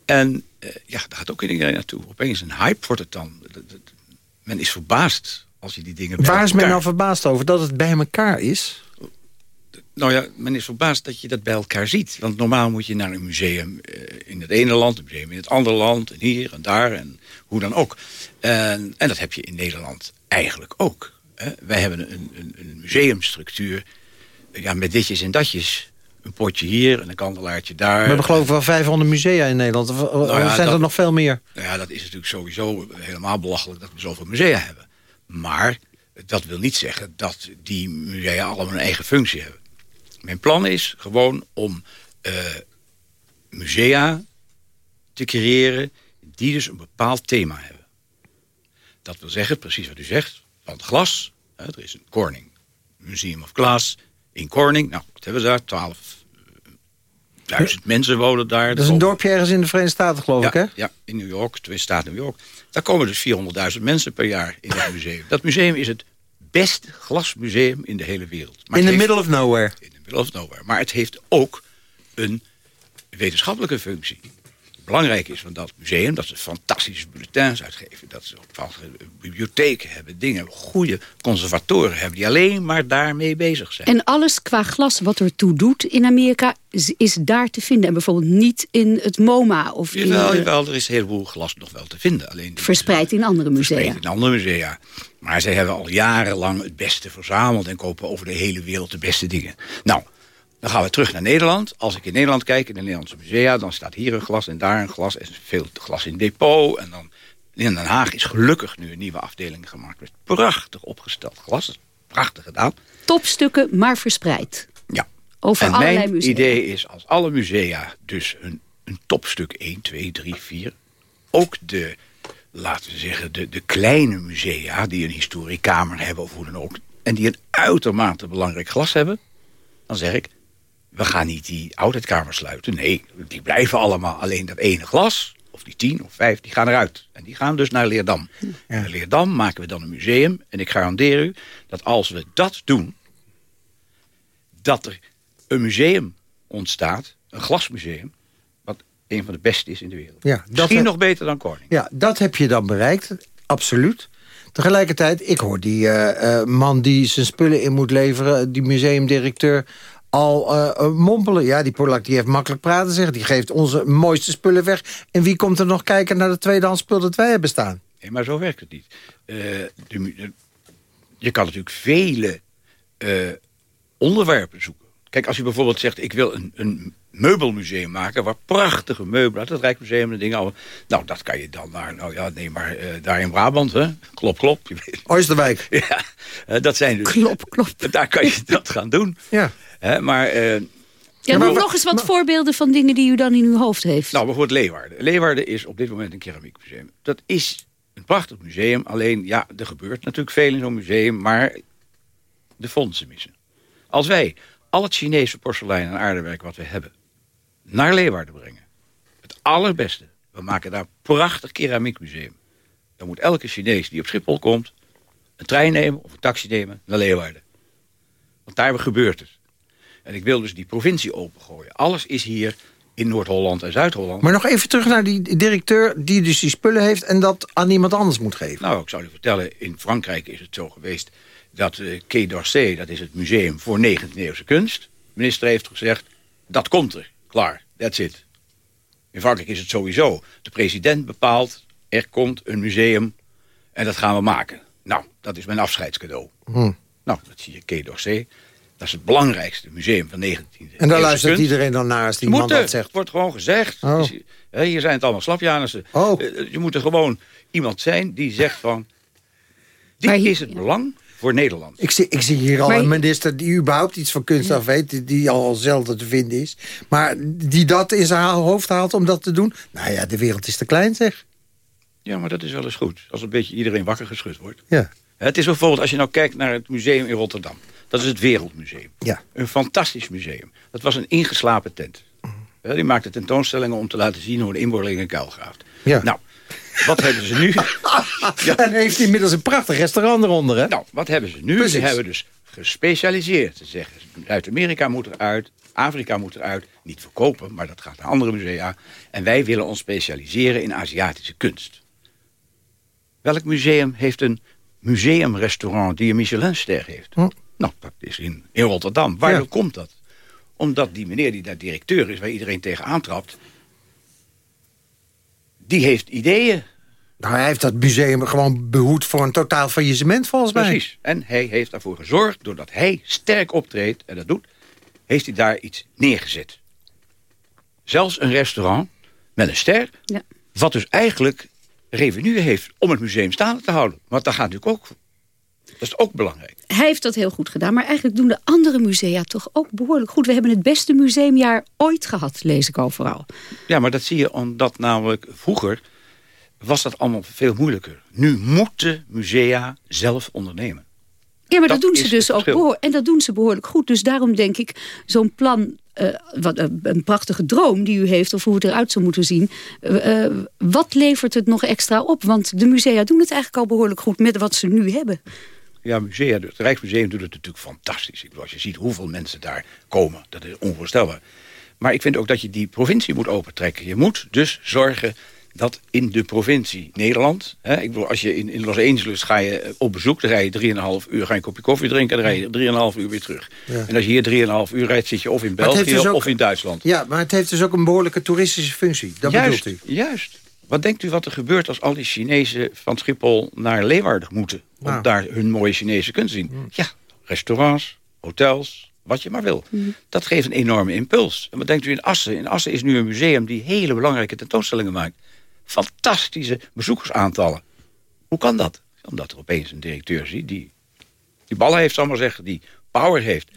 En eh, ja, daar gaat ook iedereen naartoe. Opeens een hype wordt het dan. Men is verbaasd als je die dingen bij Waar is men nou verbaasd over? Dat het bij elkaar is? Nou ja, men is verbaasd dat je dat bij elkaar ziet. Want normaal moet je naar een museum eh, in het ene land... een museum in het andere land, en hier en daar en hoe dan ook. En, en dat heb je in Nederland eigenlijk ook. Hè. Wij hebben een, een, een museumstructuur ja, met ditjes en datjes. Een potje hier en een kandelaartje daar. We hebben geloof ik wel 500 musea in Nederland. Of, Nou ja, zijn er dat- nog veel meer? Nou ja, dat is natuurlijk sowieso helemaal belachelijk dat we zoveel musea hebben. Maar dat wil niet zeggen dat die musea allemaal een eigen functie hebben. Mijn plan is gewoon om eh, musea te creëren die dus een bepaald thema hebben. Dat wil zeggen, precies wat u zegt, van het glas. Hè, er is een Corning Museum of Glass in Corning. Nou, hebben we daar? 12.000 mensen wonen daar. Dat is een dorpje ergens in de Verenigde Staten, geloof ja, ik, hè? Ja, in New York, twee staten New York. Daar komen dus 400.000 mensen per jaar in het museum. Dat museum is het beste glasmuseum in de hele wereld. Maar In the middle of nowhere. In the middle of nowhere. Maar het heeft ook een wetenschappelijke functie. Belangrijk is van dat museum dat ze fantastische bulletins uitgeven. Dat ze bibliotheken hebben, dingen, goede conservatoren hebben... die alleen maar daarmee bezig zijn. En alles qua glas wat ertoe doet in Amerika is, is daar te vinden. En bijvoorbeeld niet in het MoMA of in, Jawel, jawel, er is een heleboel glas nog wel te vinden. Alleen verspreid in andere musea. verspreid in andere musea. Maar zij hebben al jarenlang het beste verzameld... en kopen over de hele wereld de beste dingen. Nou, Dan gaan we terug naar Nederland. Als ik in Nederland kijk, in de Nederlandse musea... dan staat hier een glas en daar een glas. En veel glas in depot. En dan in Den Haag is gelukkig nu een nieuwe afdeling gemaakt. Met prachtig opgesteld glas. Prachtig gedaan. Topstukken, maar verspreid. Ja. Over en allerlei mijn musea. idee is als alle musea dus een, een topstuk 1, 2, 3, 4... ook de, laten we zeggen, de, de kleine musea... die een historiekamer hebben of hoe dan ook... en die een uitermate belangrijk glas hebben... dan zeg ik, we gaan niet die oudheidkamer sluiten. Nee, die blijven allemaal. Alleen dat ene glas, of die tien of vijf, die gaan eruit. En die gaan dus naar Leerdam. En Leerdam maken we dan een museum. En ik garandeer u dat als we dat doen... dat er een museum ontstaat, een glasmuseum... wat een van de beste is in de wereld. Ja, Misschien heb- nog beter dan Corning. Ja, dat heb je dan bereikt. Absoluut. Tegelijkertijd, ik hoor die eh, eh, man die zijn spullen in moet leveren... die museumdirecteur al eh, eh, mompelen. Ja, die Polak die heeft makkelijk praten zeggen. Die geeft onze mooiste spullen weg. En wie komt er nog kijken naar de tweedehands spul dat wij hebben staan? Nee, maar zo werkt het niet. Eh, de je kan natuurlijk vele onderwerpen zoeken. Kijk, als je bijvoorbeeld zegt... ik wil een, een meubelmuseum maken... waar prachtige meubelen uit het Rijksmuseum en dingen... allemaal- nou, dat kan je dan naar... nou ja, nee, maar eh, daar in Brabant, hè? Klop, klop. Je weet- Oosterwijk. ja, eh, dat zijn dus... Klop, klop. Daar kan je dat gaan doen. Ja. Hè, maar... eh, Ja, noem nog eens wat voorbeelden van dingen die u dan in uw hoofd heeft. Nou, bijvoorbeeld Leeuwarden. Leeuwarden is op dit moment een keramiekmuseum. Dat is een prachtig museum. Alleen, ja, er gebeurt natuurlijk veel in zo'n museum... maar de fondsen missen. Als wij al het Chinese porselein en aardewerk wat we hebben... naar Leeuwarden brengen, het allerbeste... we maken daar een prachtig keramiekmuseum... dan moet elke Chinees die op Schiphol komt... een trein nemen of een taxi nemen naar Leeuwarden. Want daar gebeurt het. En ik wil dus die provincie opengooien. Alles is hier in Noord-Holland en Zuid-Holland. Maar nog even terug naar die directeur die dus die spullen heeft... en dat aan iemand anders moet geven. Nou, ik zou u vertellen, in Frankrijk is het zo geweest... dat eh Quai d'Orsay, dat is het museum voor 19e-eeuwse kunst... de minister heeft gezegd, dat komt er. Klaar, that's it. In Frankrijk is het sowieso. De president bepaalt, er komt een museum en dat gaan we maken. Nou, dat is mijn afscheidscadeau. Hm. Nou, dat zie je Quai d'Orsay. Dat is het belangrijkste museum van 19e En daar luistert kunst. iedereen dan naar als die man dat zegt. Het wordt gewoon gezegd. Oh. Dus, hè, hier zijn het allemaal slapjanissen. Oh. Eh, Je moet er gewoon iemand zijn die zegt van... dit is het belang voor Nederland. Ik zie, ik zie hier al Maar- een minister die überhaupt iets van kunst af weet... die, al zelden te vinden is. Maar die dat in zijn hoofd haalt om dat te doen. Nou ja, de wereld is te klein, zeg. Ja, maar dat is wel eens goed. Als een beetje iedereen wakker geschud wordt. Ja. Het is bijvoorbeeld, als je nou kijkt naar het museum in Rotterdam. Dat is het Wereldmuseum. Ja. Een fantastisch museum. Dat was een ingeslapen tent. Hè, Die maakte tentoonstellingen om te laten zien hoe een inboorling een kuil graaft. Ja. Nou, wat hebben ze nu? En heeft inmiddels een prachtig restaurant eronder, hè? Nou, wat hebben ze nu? Precies. Ze hebben dus gespecialiseerd. Ze zeggen, Zuid-Amerika moet eruit, Afrika moet eruit. Niet verkopen, maar dat gaat naar andere musea. En wij willen ons specialiseren in Aziatische kunst. Welk museum heeft een museumrestaurant die een Michelinster heeft? Nou, dat is in, in Rotterdam. Waardoor Ja. komt dat? Omdat die meneer die daar directeur is, waar iedereen tegen aantrapt... die heeft ideeën. Nou, hij heeft dat museum gewoon behoed voor een totaal faillissement, volgens mij. Precies. En hij heeft daarvoor gezorgd, doordat hij sterk optreedt en dat doet, heeft hij daar iets neergezet. Zelfs een restaurant met een ster, Ja. wat dus eigenlijk revenue heeft om het museum staande te houden. Want dat gaat natuurlijk ook, dat is ook belangrijk. Hij heeft dat heel goed gedaan, maar eigenlijk doen de andere musea toch ook behoorlijk goed. We hebben het beste museumjaar ooit gehad, lees ik overal. Ja, maar dat zie je omdat namelijk vroeger was dat allemaal veel moeilijker. Nu moeten musea zelf ondernemen. Ja, maar Dat dat, doen ze dus ook verschil. behoor En dat doen ze behoorlijk goed. Dus daarom denk ik, zo'n plan, eh, wat, eh, een prachtige droom die u heeft... of hoe het eruit zou moeten zien. eh, wat levert het nog extra op? Want de musea doen het eigenlijk al behoorlijk goed met wat ze nu hebben. Ja, musea, het Rijksmuseum doet het natuurlijk fantastisch. Ik bedoel, als je ziet hoeveel mensen daar komen, dat is onvoorstelbaar. Maar ik vind ook dat je die provincie moet opentrekken. Je moet dus zorgen dat in de provincie Nederland... Hè, ik bedoel, als je in, in Los Angeles ga je eh, op bezoek... dan rij je 3,5 uur, ga je een kopje koffie drinken... dan rij je 3,5 uur weer terug. Ja. En als je hier 3,5 uur rijdt, zit je of in België dus ook- of in Duitsland. Ja, maar het heeft dus ook een behoorlijke toeristische functie. Dat juist, bedoelt u? juist. Wat denkt u wat er gebeurt als al die Chinezen van Schiphol naar Leeuwarden moeten? Om Nou. daar hun mooie Chinese kunst te zien. Ja, restaurants, hotels, wat je maar wil. Dat geeft een enorme impuls. En wat denkt u in Assen? In Assen is nu een museum die hele belangrijke tentoonstellingen maakt. Fantastische bezoekersaantallen. Hoe kan dat? Omdat er opeens een directeur ziet die, die ballen heeft, zal maar zeggen, die power heeft.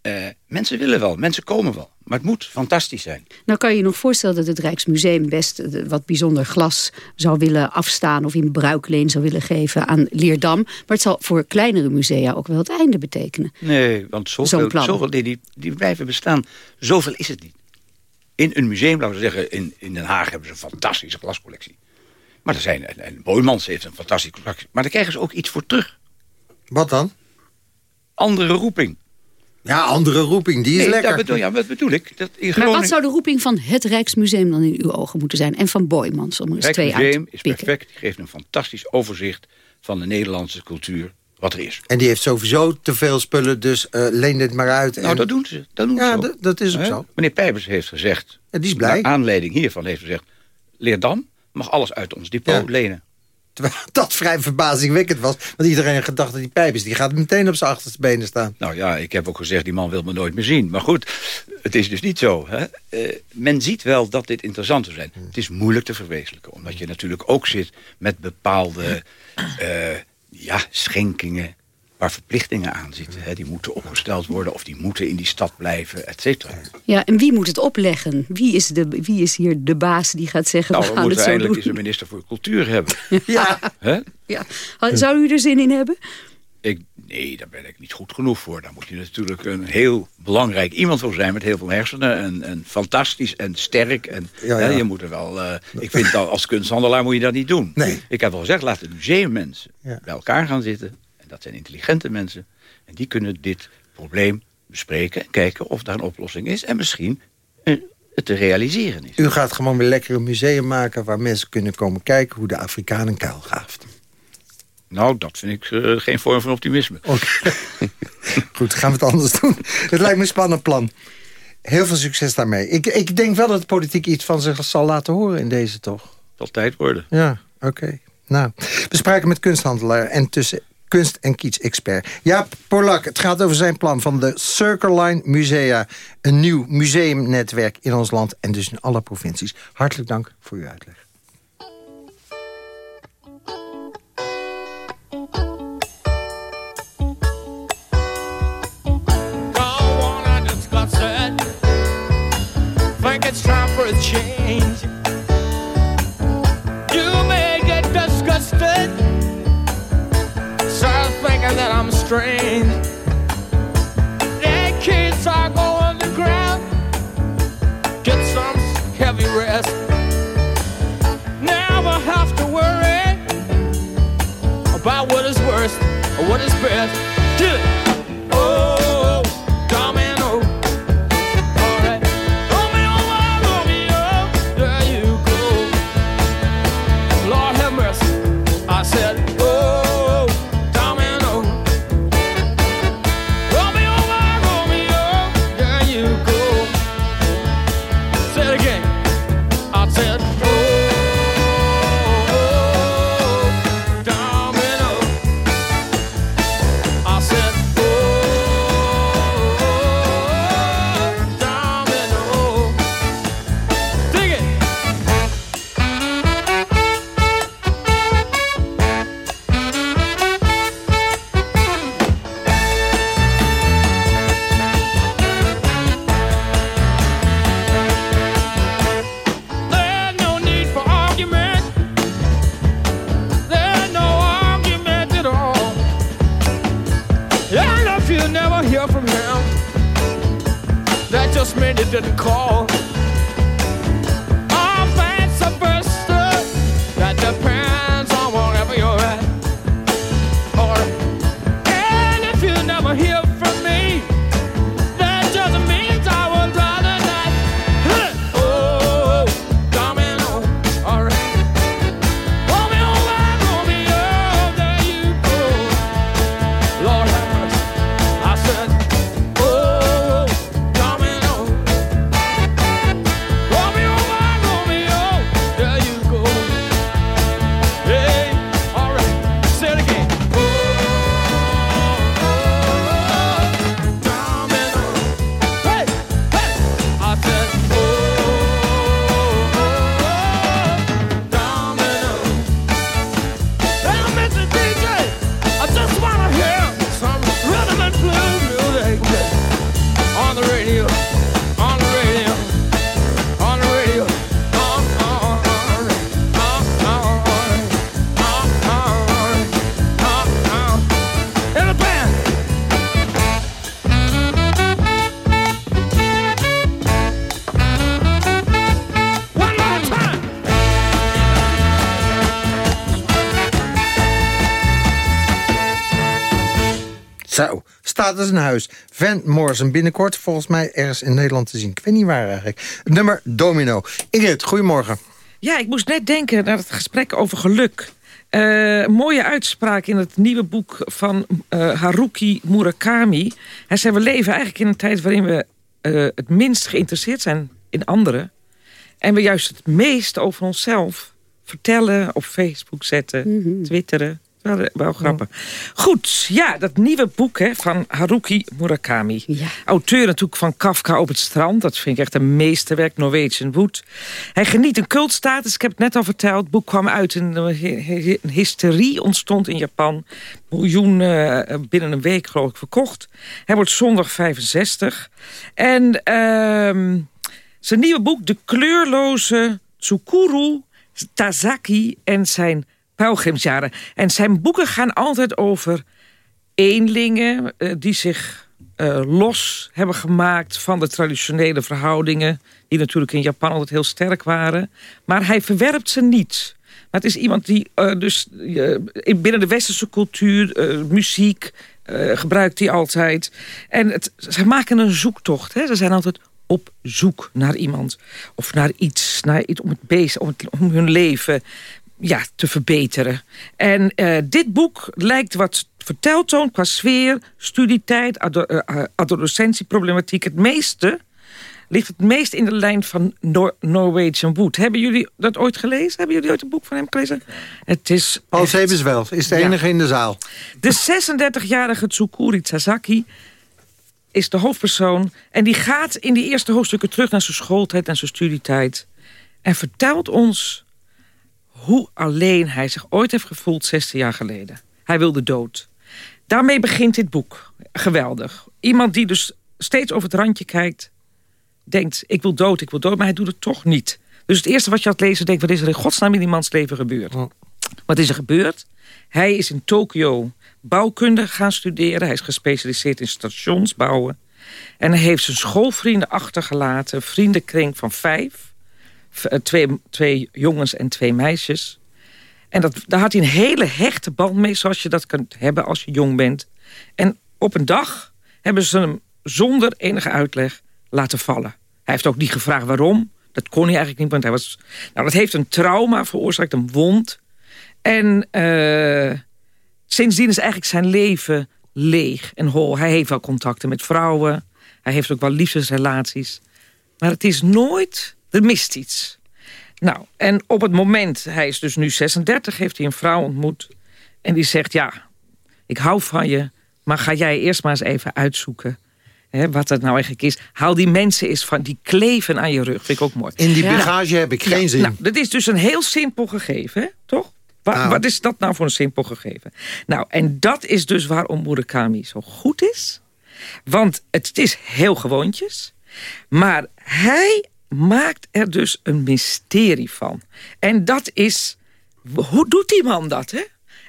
Eh, mensen willen wel, mensen komen wel. Maar het moet fantastisch zijn. Nou kan je je nog voorstellen dat het Rijksmuseum best eh, wat bijzonder glas zou willen afstaan of in bruikleen zou willen geven aan Leerdam. Maar het zal voor kleinere musea ook wel het einde betekenen. Nee, want zoveel, zoveel die, die, die blijven bestaan. Zoveel is het niet. In een museum, laten we zeggen, in, in Den Haag hebben ze een fantastische glascollectie. Maar er zijn, en, en Boymans heeft een fantastische collectie. Maar daar krijgen ze ook iets voor terug. Wat dan? Andere roeping. Ja, andere roeping, die is Nee, lekker. dat bedoel, ja, wat bedoel ik? Dat in Maar Groningen, wat zou de roeping van het Rijksmuseum dan in uw ogen moeten zijn? En van Boymans, om er eens het twee uit Rijksmuseum te is perfect. Die geeft een fantastisch overzicht van de Nederlandse cultuur. Wat er is. En die heeft sowieso te veel spullen, dus eh, leen dit maar uit. Nou, en- dat doen ze. Dat doen Ja, ze dat is ook zo. Meneer Pijpers heeft gezegd... Ja, die is blij. Naar aanleiding hiervan heeft gezegd... Leerdam mag alles uit ons depot Ja. lenen. Terwijl dat vrij verbazingwekkend was. Want iedereen had gedacht dat die pijp is. Die gaat meteen op zijn achterste benen staan. Nou ja, ik heb ook gezegd, die man wil me nooit meer zien. Maar goed, het is dus niet zo. Hè? Eh, men ziet wel dat dit interessant zou zijn. Het is moeilijk te verwezenlijken. Omdat je natuurlijk ook zit met bepaalde eh, ja, schenkingen... waar verplichtingen aan zitten. Hè? Die moeten opgesteld worden of die moeten in die stad blijven, et cetera. Ja, en wie moet het opleggen? Wie is, de, wie is hier de baas die gaat zeggen, Nou, we we gaan het moeten zo eindelijk doen? eens een minister voor cultuur hebben. Ja. Hè? Ja. Zou u er zin in hebben? Ik, nee, daar ben ik niet goed genoeg voor. Daar moet je natuurlijk een heel belangrijk iemand voor zijn... met heel veel hersenen en, en fantastisch en sterk. En, Ja, hè, ja. je moet er wel, eh, ik vind dat als kunsthandelaar moet je dat niet doen. Nee. Ik heb al gezegd, laat de museummensen Ja. bij elkaar gaan zitten. Dat zijn intelligente mensen. En die kunnen dit probleem bespreken... en kijken of daar een oplossing is. En misschien eh, het te realiseren is. U gaat gewoon weer lekker een museum maken... waar mensen kunnen komen kijken hoe de Afrikaan een kuil graaft. Nou, dat vind ik eh, geen vorm van optimisme. Goed, gaan we het anders doen. Het lijkt me een spannend plan. Heel veel succes daarmee. Ik, ik denk wel dat de politiek iets van zich zal laten horen in deze, toch? Het zal tijd worden. Ja, oké. Nou, we spraken met kunsthandelaar en tussen kunst- en kiets-expert. Jaap Polak, het gaat over zijn plan van de Circle Line Musea. Een nieuw museumnetwerk in ons land en dus in alle provincies. Hartelijk dank voor uw uitleg. Strange. The kids are going to ground. Get some heavy rest. Never have to worry about what is worst or what is best. Get it. Staat als een huis. Van Morrison binnenkort volgens mij ergens in Nederland te zien. Ik weet niet waar eigenlijk. Nummer Domino. Ingrid, goedemorgen. Ja, ik moest net denken naar het gesprek over geluk. Eh, mooie uitspraak in het nieuwe boek van eh, Haruki Murakami. Hij zei, we leven eigenlijk in een tijd waarin we eh, het minst geïnteresseerd zijn in anderen. En we juist het meest over onszelf vertellen, op Facebook zetten, twitteren. Wel, wel grappig. Goed, ja, dat nieuwe boek hè, van Haruki Murakami. Auteur natuurlijk van Kafka op het strand. Dat vind ik echt een meesterwerk, Norwegian Wood. Hij geniet een cultstatus, ik heb het net al verteld. Het boek kwam uit en een hysterie ontstond in Japan. Miljoen eh, binnen een week geloof ik verkocht. Hij wordt zondag 65. En ehm, zijn nieuwe boek, De kleurloze Tsukuru Tazaki en zijn pelgrimsjaren. En zijn boeken gaan altijd over eenlingen eh, die zich eh, los hebben gemaakt van de traditionele verhoudingen... die natuurlijk in Japan altijd heel sterk waren. Maar hij verwerpt ze niet. Maar het is iemand die eh, dus binnen de westerse cultuur, muziek... gebruikt hij altijd. En het, ze maken een zoektocht. Hè? Ze zijn altijd op zoek naar iemand. Of naar iets, naar iets om, het beest, om, het, om hun leven ja, te verbeteren. En uh, dit boek lijkt wat verteld toont qua sfeer, studietijd, ado uh, adolescentieproblematiek. Het meeste ligt het meest in de lijn van Nor Norwegian Wood. Hebben jullie dat ooit gelezen? Hebben jullie ooit een boek van hem gelezen? Het is Als even wel, is de enige in de zaal. De 36-jarige Tsukuri Sasaki is de hoofdpersoon. En die gaat in die eerste hoofdstukken terug naar zijn schooltijd en zijn studietijd. En vertelt ons hoe alleen hij zich ooit heeft gevoeld 16 jaar geleden. Hij wilde dood. Daarmee begint dit boek. Geweldig. Iemand die dus steeds over het randje kijkt... denkt, ik wil dood, ik wil dood, maar hij doet het toch niet. Dus het eerste wat je had lezen, denkt... wat is er in godsnaam in die mans leven gebeurd? Wat is er gebeurd? Hij is in Tokio bouwkunde gaan studeren. Hij is gespecialiseerd in stations bouwen. En hij heeft zijn schoolvrienden achtergelaten. Een vriendenkring van vijf. Eh, twee, twee jongens en twee meisjes. En dat, daar had hij een hele hechte band mee, zoals je dat kunt hebben als je jong bent. En op een dag hebben ze hem zonder enige uitleg laten vallen. Hij heeft ook niet gevraagd waarom. Dat kon hij eigenlijk niet, want hij was... Nou, dat heeft een trauma veroorzaakt, een wond. En uh, sindsdien is eigenlijk zijn leven leeg en hol. Hij heeft wel contacten met vrouwen. Hij heeft ook wel liefdesrelaties. Maar het is nooit er mist iets. Nou, en op het moment, hij is dus nu 36, heeft hij een vrouw ontmoet. En die zegt, ja, ik hou van je, maar ga jij eerst maar eens even uitzoeken... Hè, wat dat nou eigenlijk is. Haal die mensen eens van, die kleven aan je rug. Vind ik ook mooi. In die bagage heb ik geen zin. Nou, dat is dus een heel simpel gegeven, hè? toch? Nou. Wat is dat nou voor een simpel gegeven? Nou, en dat is dus waarom Murakami zo goed is. Want het is heel gewoontjes. Maar hij maakt er dus een mysterie van. En dat is... Hoe doet die man dat, hè?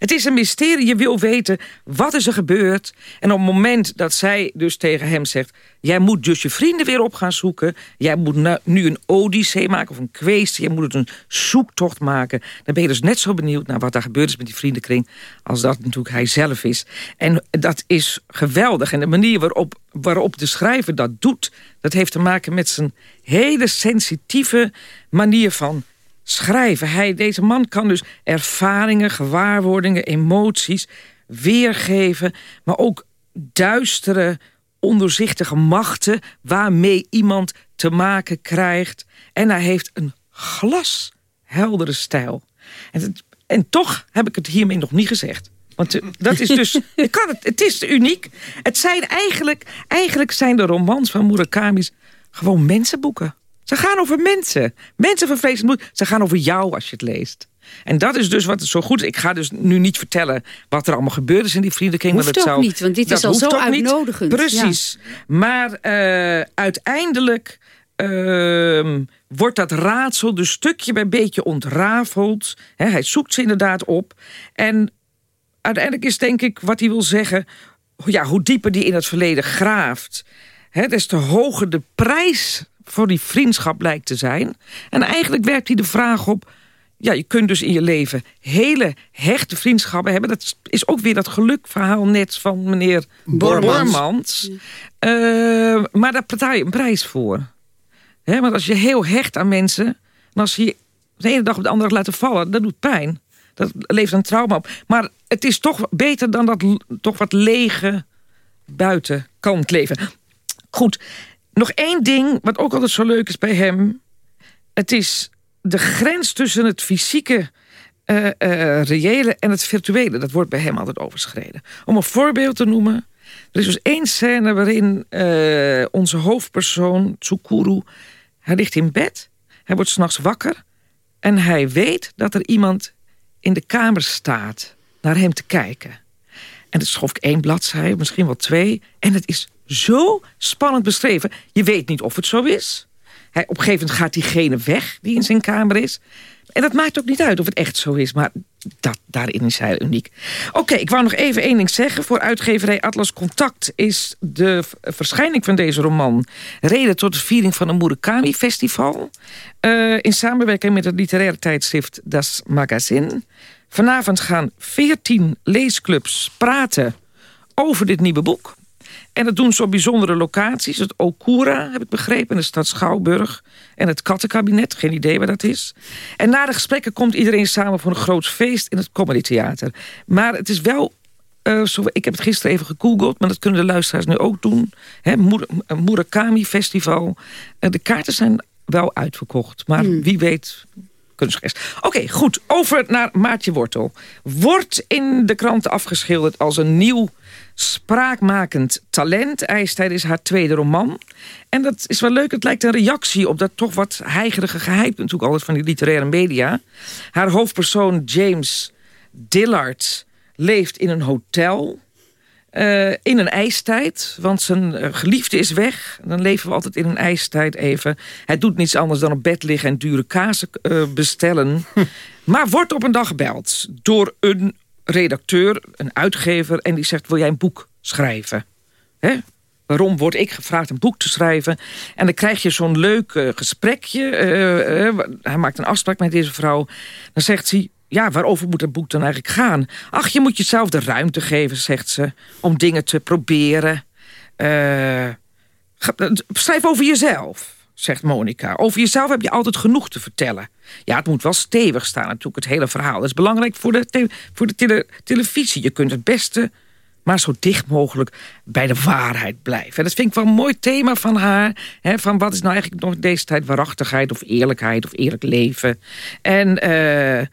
Het is een mysterie, je wil weten wat is er gebeurd. En op het moment dat zij dus tegen hem zegt... jij moet dus je vrienden weer op gaan zoeken... jij moet nu een odyssee maken of een kweest... jij moet een zoektocht maken... dan ben je dus net zo benieuwd naar wat daar gebeurd is met die vriendenkring... als dat natuurlijk hij zelf is. En dat is geweldig. En de manier waarop, waarop de schrijver dat doet... dat heeft te maken met zijn hele sensitieve manier van schrijven. Hij, deze man kan dus ervaringen, gewaarwordingen, emoties weergeven... maar ook duistere, ondoorzichtige machten... waarmee iemand te maken krijgt. En hij heeft een glasheldere stijl. En, en toch heb ik het hiermee nog niet gezegd. Want eh, dat is dus, ik kan het, het is uniek. Het zijn eigenlijk, eigenlijk zijn de romans van Murakami's gewoon mensenboeken. Ze gaan over mensen. Mensen van vlees en bloed. Ze gaan over jou als je het leest. En dat is dus wat het zo goed is. Ik ga dus nu niet vertellen wat er allemaal gebeurd is in die vriendenkring. Hoeft ook niet, want dit is al zo uitnodigend. Niet. Precies. Maar uh, uiteindelijk uh, wordt dat raadsel dus stukje bij beetje ontrafeld. He, hij zoekt ze inderdaad op. En uiteindelijk is denk ik wat hij wil zeggen... Ja, hoe dieper die in het verleden graaft... He, des te hoger de prijs voor die vriendschap lijkt te zijn. En eigenlijk werpt hij de vraag op... ja, je kunt dus in je leven hele hechte vriendschappen hebben. Dat is ook weer dat gelukverhaal net van meneer Bormans. Bormans. Eh, maar daar betaal je een prijs voor. Hè, want als je heel hecht aan mensen... en als je de ene dag op de andere laten vallen... dat doet pijn. Dat levert een trauma op. Maar het is toch beter dan dat toch wat lege buitenkant leven. Goed, nog één ding wat ook altijd zo leuk is bij hem. Het is de grens tussen het fysieke, eh, eh, reële en het virtuele. Dat wordt bij hem altijd overschreden. Om een voorbeeld te noemen. Er is dus één scène waarin eh, onze hoofdpersoon, Tsukuru... hij ligt in bed, hij wordt s'nachts wakker... en hij weet dat er iemand in de kamer staat naar hem te kijken. En het geloof ik één bladzij, misschien wel twee. En het is zo spannend beschreven. Je weet niet of het zo is. Hij, op een gegeven moment gaat diegene weg die in zijn kamer is. En dat maakt ook niet uit of het echt zo is. Maar dat, daarin is hij uniek. Oké, ik wou nog even één ding zeggen. Voor uitgeverij Atlas Contact is de verschijning van deze roman... reden tot de viering van een Murakami Festival. eh, in samenwerking met het literaire tijdschrift Das Magazin. Vanavond gaan 14 leesclubs praten over dit nieuwe boek. En dat doen ze op bijzondere locaties. Het Okura, heb ik begrepen, de stad Schouwburg. En het Kattenkabinet, geen idee waar dat is. En na de gesprekken komt iedereen samen voor een groot feest in het Comedy Theater. Maar het is wel... eh, zo, ik heb het gisteren even gegoogeld, maar dat kunnen de luisteraars nu ook doen. Hè, Mur- een Murakami Festival. Eh, de kaarten zijn wel uitverkocht. Maar wie weet. Oké, goed. Over naar Maartje Wortel. Wordt in de kranten afgeschilderd als een nieuw spraakmakend talent. IJstijd is haar tweede roman. En dat is wel leuk. Het lijkt een reactie op dat toch wat heigerige gehype... natuurlijk altijd van die literaire media. Haar hoofdpersoon James Dillard leeft in een hotel... eh, in een ijstijd, want zijn eh, geliefde is weg. Dan leven we altijd in een ijstijd even. Hij doet niets anders dan op bed liggen en dure kazen eh, bestellen. Maar wordt op een dag gebeld door een redacteur, een uitgever... en die zegt, wil jij een boek schrijven? Hè? Waarom word ik gevraagd een boek te schrijven? En dan krijg je zo'n leuk eh, gesprekje. eh, eh, hij maakt een afspraak met deze vrouw. Dan zegt hij, ja, waarover moet het boek dan eigenlijk gaan? Ach, je moet jezelf de ruimte geven, zegt ze, om dingen te proberen. Schrijf over jezelf, zegt Monica. Over jezelf heb je altijd genoeg te vertellen. Ja, het moet wel stevig staan natuurlijk, het hele verhaal. Dat is belangrijk voor de, voor de tele- televisie. Je kunt het beste maar zo dicht mogelijk bij de waarheid blijven. En dat vind ik wel een mooi thema van haar. Hè, van wat is nou eigenlijk nog deze tijd waarachtigheid of eerlijkheid of eerlijk leven. En eh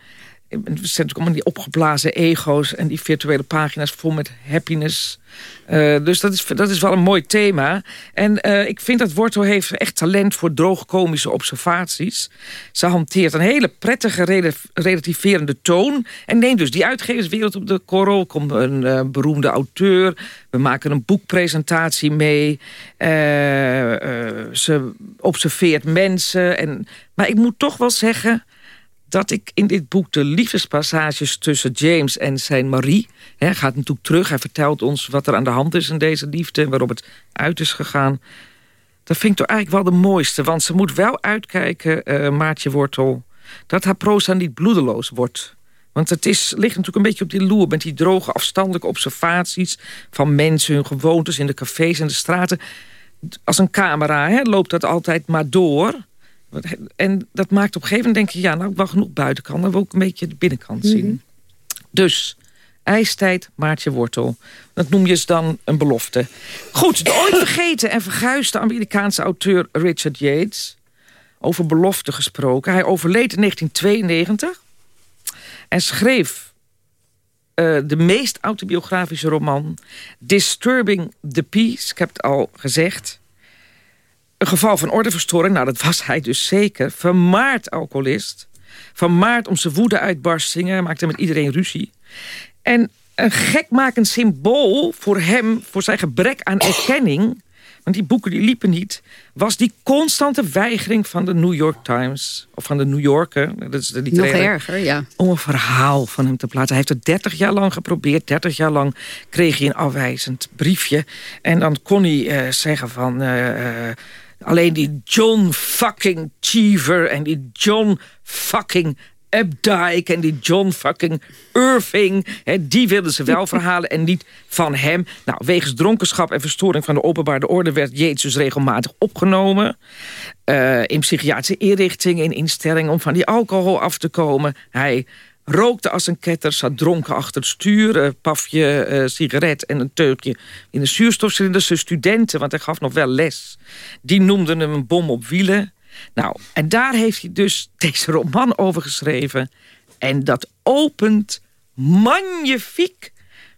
zijn natuurlijk allemaal die opgeblazen ego's en die virtuele pagina's vol met happiness. Eh, dus dat is, dat is wel een mooi thema. En eh, ik vind dat Wortel heeft echt talent voor droogkomische observaties. Ze hanteert een hele prettige, rela- relativerende toon. En neemt dus die uitgeverswereld op de korrel. Komt een eh, beroemde auteur. We maken een boekpresentatie mee. Ze observeert mensen. En, maar ik moet toch wel zeggen dat ik in dit boek de liefdespassages tussen James en zijn Marie... Hè, gaat natuurlijk terug, hij vertelt ons wat er aan de hand is in deze liefde... en waarop het uit is gegaan. Dat vind ik toch eigenlijk wel de mooiste. Want ze moet wel uitkijken, eh, Maartje Wortel... dat haar proza niet bloedeloos wordt. Want het is, ligt natuurlijk een beetje op die loer... met die droge, afstandelijke observaties... van mensen, hun gewoontes in de cafés en de straten. Als een camera hè, loopt dat altijd maar door... En dat maakt op een gegeven moment denk je... ja, nou, ik wel genoeg buitenkant. Dan wil ik een beetje de binnenkant zien. Dus, ijstijd, Maartje Wortel. Dat noem je eens dan een belofte. Goed, de ooit vergeten en verguisde Amerikaanse auteur Richard Yates... over belofte gesproken. Hij overleed in 1992 en schreef eh, de meest autobiografische roman... Disturbing the Peace, ik heb het al gezegd... Een geval van ordeverstoring, nou dat was hij dus zeker. Vermaard alcoholist. Vermaard om zijn woede-uitbarstingen. Maakte met iedereen ruzie. En een gekmakend symbool voor hem, voor zijn gebrek aan erkenning... want die boeken die liepen niet... was die constante weigering van de New York Times... of van de New Yorker, dat is de Nog literaire... erger, ja. om een verhaal van hem te plaatsen. Hij heeft het 30 jaar lang geprobeerd. 30 jaar lang kreeg hij een afwijzend briefje. En dan kon hij eh, zeggen van... eh, eh, alleen die John fucking Cheever en die John fucking Updike en die John fucking Irving. Hè, die wilden ze wel verhalen en niet van hem. Nou, wegens dronkenschap en verstoring van de openbare orde... werd Yates dus regelmatig opgenomen. eh, in psychiatrische inrichtingen, in instellingen... om van die alcohol af te komen. Hij rookte als een ketter, zat dronken achter het stuur... een pafje eh, sigaret en een teugje in een zuurstofcilinder. Zijn studenten, want hij gaf nog wel les... die noemden hem een bom op wielen... Nou, en daar heeft hij dus deze roman over geschreven. En dat opent magnifiek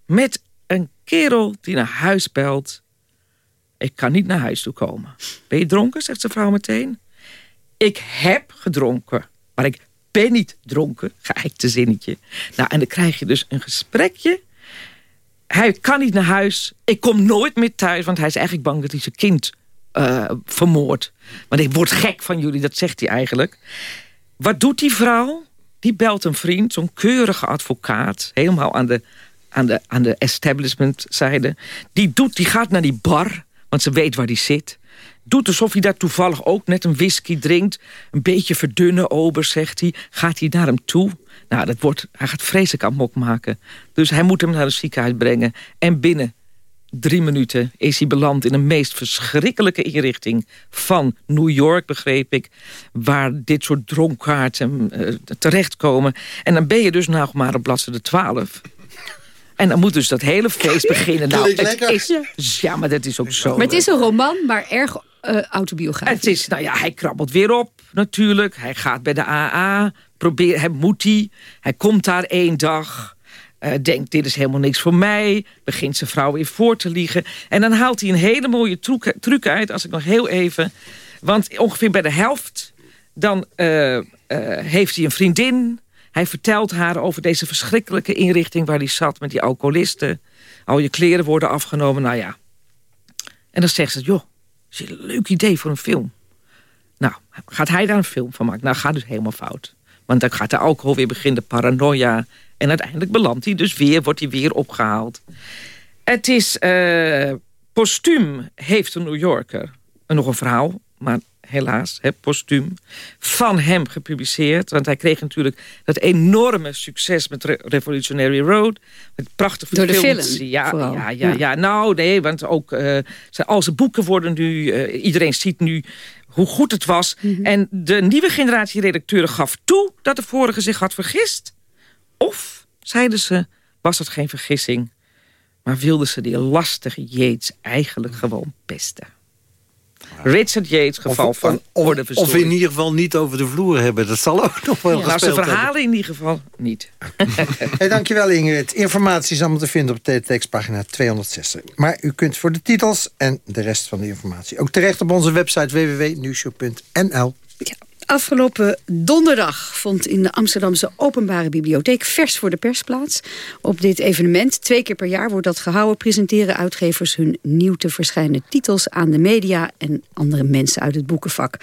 met een kerel die naar huis belt. Ik kan niet naar huis toe komen. Ben je dronken, zegt zijn vrouw meteen. Ik heb gedronken, maar ik ben niet dronken. Geëikte zinnetje. Nou, en dan krijg je dus een gesprekje. Hij kan niet naar huis. Ik kom nooit meer thuis, want hij is eigenlijk bang dat hij zijn kind eh, vermoord. Want ik word gek van jullie, dat zegt hij eigenlijk. Wat doet die vrouw? Die belt een vriend, zo'n keurige advocaat... helemaal aan de, aan de, aan de establishment-zijde. Die, doet, die gaat naar die bar, want ze weet waar die zit. Doet alsof hij daar toevallig ook net een whisky drinkt. Een beetje verdunnen ober, zegt hij. Gaat hij naar hem toe? Nou, dat wordt, hij gaat vreselijk amok maken. Dus hij moet hem naar het ziekenhuis brengen. En binnen drie minuten is hij beland in de meest verschrikkelijke inrichting van New York, begreep ik. Waar dit soort dronkaarden uh, terechtkomen. En dan ben je dus nog maar op bladzijde 12. En dan moet dus dat hele feest beginnen. Nou, Klinkt het lekker. is, ja, maar dat is ook zo. Maar het is een roman, maar erg eh, autobiografisch. Het is, nou ja, hij krabbelt weer op natuurlijk. Hij gaat bij de AA. Probeer, hij moet hij. Hij komt daar één dag. eh, denkt, dit is helemaal niks voor mij. Begint zijn vrouw weer voor te liegen. En dan haalt hij een hele mooie truc, truc uit. Als ik nog heel even... Want ongeveer bij de helft... dan eh, eh, heeft hij een vriendin. Hij vertelt haar over deze verschrikkelijke inrichting... waar hij zat met die alcoholisten. Al je kleren worden afgenomen, nou ja. En dan zegt ze, joh, is een leuk idee voor een film. Nou, gaat hij daar een film van maken? Nou, gaat dus helemaal fout. Want dan gaat de alcohol weer beginnen, de paranoia. En uiteindelijk belandt hij dus weer, wordt hij weer opgehaald. Het is eh postuum, heeft een New Yorker. Nog een verhaal, maar helaas, hè, postuum. Van hem gepubliceerd. Want hij kreeg natuurlijk dat enorme succes met Re- Revolutionary Road. Met prachtige Door de films. film, Ja, ja, ja, Ja. ja, nou nee, want ook zijn, al zijn boeken worden nu... eh, iedereen ziet nu hoe goed het was. Mhm. En de nieuwe generatie redacteuren gaf toe dat de vorige zich had vergist. Of, zeiden ze, was het geen vergissing... maar wilden ze die lastige Yates eigenlijk gewoon pesten. Richard Yates, geval van of, ordeverstoring. of in ieder geval niet over de vloer hebben. Dat zal ook nog wel Nou, zijn gespeeld hebben. verhalen in ieder geval niet. Hey, dankjewel Ingrid. Informatie is allemaal te vinden op tekstpagina 260. Maar u kunt voor de titels en de rest van de informatie... ook terecht op onze website www.nieuwshow.nl. Afgelopen donderdag vond in de Amsterdamse Openbare Bibliotheek... vers voor de pers plaats. Op dit evenement, twee keer per jaar wordt dat gehouden... presenteren uitgevers hun nieuw te verschijnen titels aan de media... en andere mensen uit het boekenvak.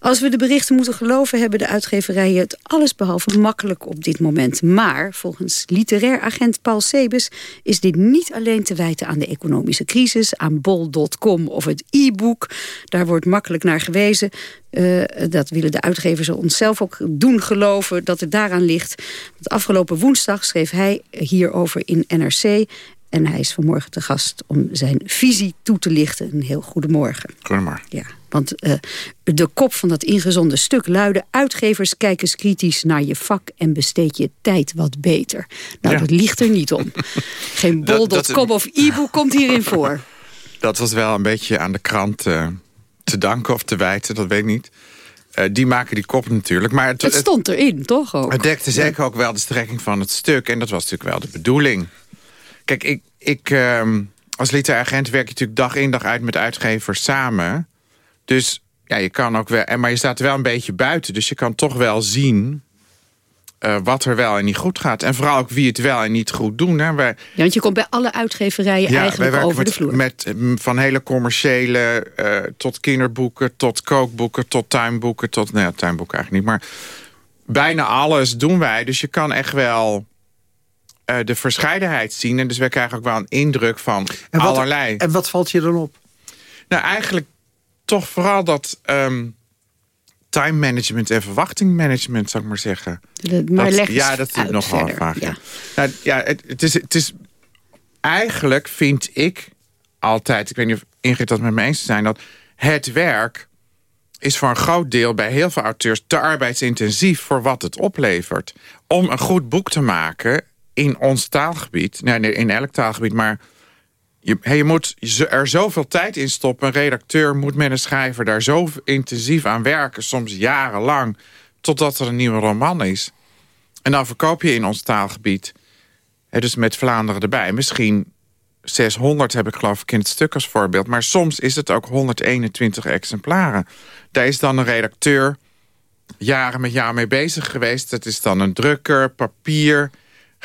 Als we de berichten moeten geloven... hebben de uitgeverijen het allesbehalve makkelijk op dit moment. Maar volgens literair agent Paul Sebes... is dit niet alleen te wijten aan de economische crisis... aan bol.com of het e-book. Daar wordt makkelijk naar gewezen... Eh, dat willen de uitgevers onszelf ook doen geloven dat het daaraan ligt. Want afgelopen woensdag schreef hij hierover in NRC. En hij is vanmorgen te gast om zijn visie toe te lichten. Een heel goedemorgen. Goedemorgen. Ja, want eh, de kop van dat ingezonde stuk luidde... uitgevers kijken kritisch naar je vak en besteed je tijd wat beter. Nou, Ja. dat ligt er niet om. Geen bol.com of e-book komt hierin voor. Dat was wel een beetje aan de krant eh, te danken of te wijten, dat weet ik niet. Eh, die maken die kop natuurlijk. Maar het, Het stond erin, toch ook? Het dekte zeker ook wel de strekking van het stuk. En dat was natuurlijk wel de bedoeling. Kijk, ik, ik ehm, als literair agent werk je natuurlijk dag in dag uit met uitgevers samen. Dus ja, je kan ook wel... Maar je staat er wel een beetje buiten. Dus je kan toch wel zien eh, wat er wel en niet goed gaat. En vooral ook wie het wel en niet goed doen. Hè. Wij, Ja, want je komt bij alle uitgeverijen wij eigenlijk werken over de vloer. met mm, van hele commerciële eh, tot kinderboeken, tot kookboeken, tot tuinboeken, tot nou ja, tuinboeken eigenlijk niet, maar bijna alles doen wij. Dus je kan echt wel eh, de verscheidenheid zien en dus wij krijgen ook wel een indruk van En wat, allerlei. En wat valt je dan op? Nou, eigenlijk toch vooral dat ehm, time management en verwachtingmanagement, zou ik maar zeggen. De- maar Dat- ja, dat is nogal vaag. Ja. ja. Nou, ja, het, het, is, het is... Eigenlijk vind ik altijd... Ik weet niet of Ingrid dat met me eens zijn... dat het werk is voor een groot deel bij heel veel auteurs... te arbeidsintensief voor wat het oplevert. Om een goed boek te maken in ons taalgebied... Nee, in elk taalgebied, maar... Je, moet er zoveel tijd in stoppen. Een redacteur moet met een schrijver daar zo intensief aan werken. Soms jarenlang. Totdat er een nieuwe roman is. En dan verkoop je in ons taalgebied. Dus met Vlaanderen erbij. Misschien 600 heb ik geloof ik in het stuk als voorbeeld. Maar soms is het ook 121 exemplaren. Daar is dan een redacteur jaren met jaar mee bezig geweest. Dat is dan een drukker, papier,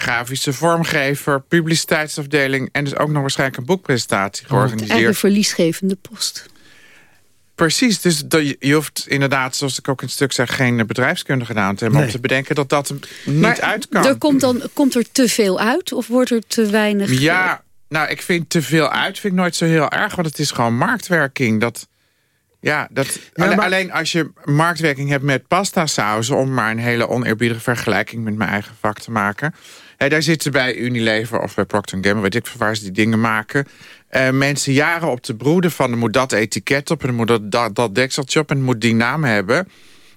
grafische vormgever... publiciteitsafdeling en dus ook nog waarschijnlijk een boekpresentatie georganiseerd. Eigen verliesgevende post. Precies, dus dat je, hoeft inderdaad, zoals ik ook in het stuk zeg... geen bedrijfskunde gedaan te hebben... om te bedenken dat dat niet Maar uit kan. Er komt, dan, komt er te veel uit of wordt er te weinig... Ja, nou, ik vind te veel uit vind ik nooit zo heel erg... want het is gewoon marktwerking. Dat, ja, dat, alle- maar- Alleen als je marktwerking hebt met pasta sauzen... om maar een hele oneerbiedige vergelijking met mijn eigen vak te maken... Hè, daar zitten bij Unilever of bij Procter Gamble... weet ik veel waar ze die dingen maken... eh, mensen jaren op te broeden van... er moet dat etiket op en er moet dat, dat, dat dekseltje op... en moet die naam hebben...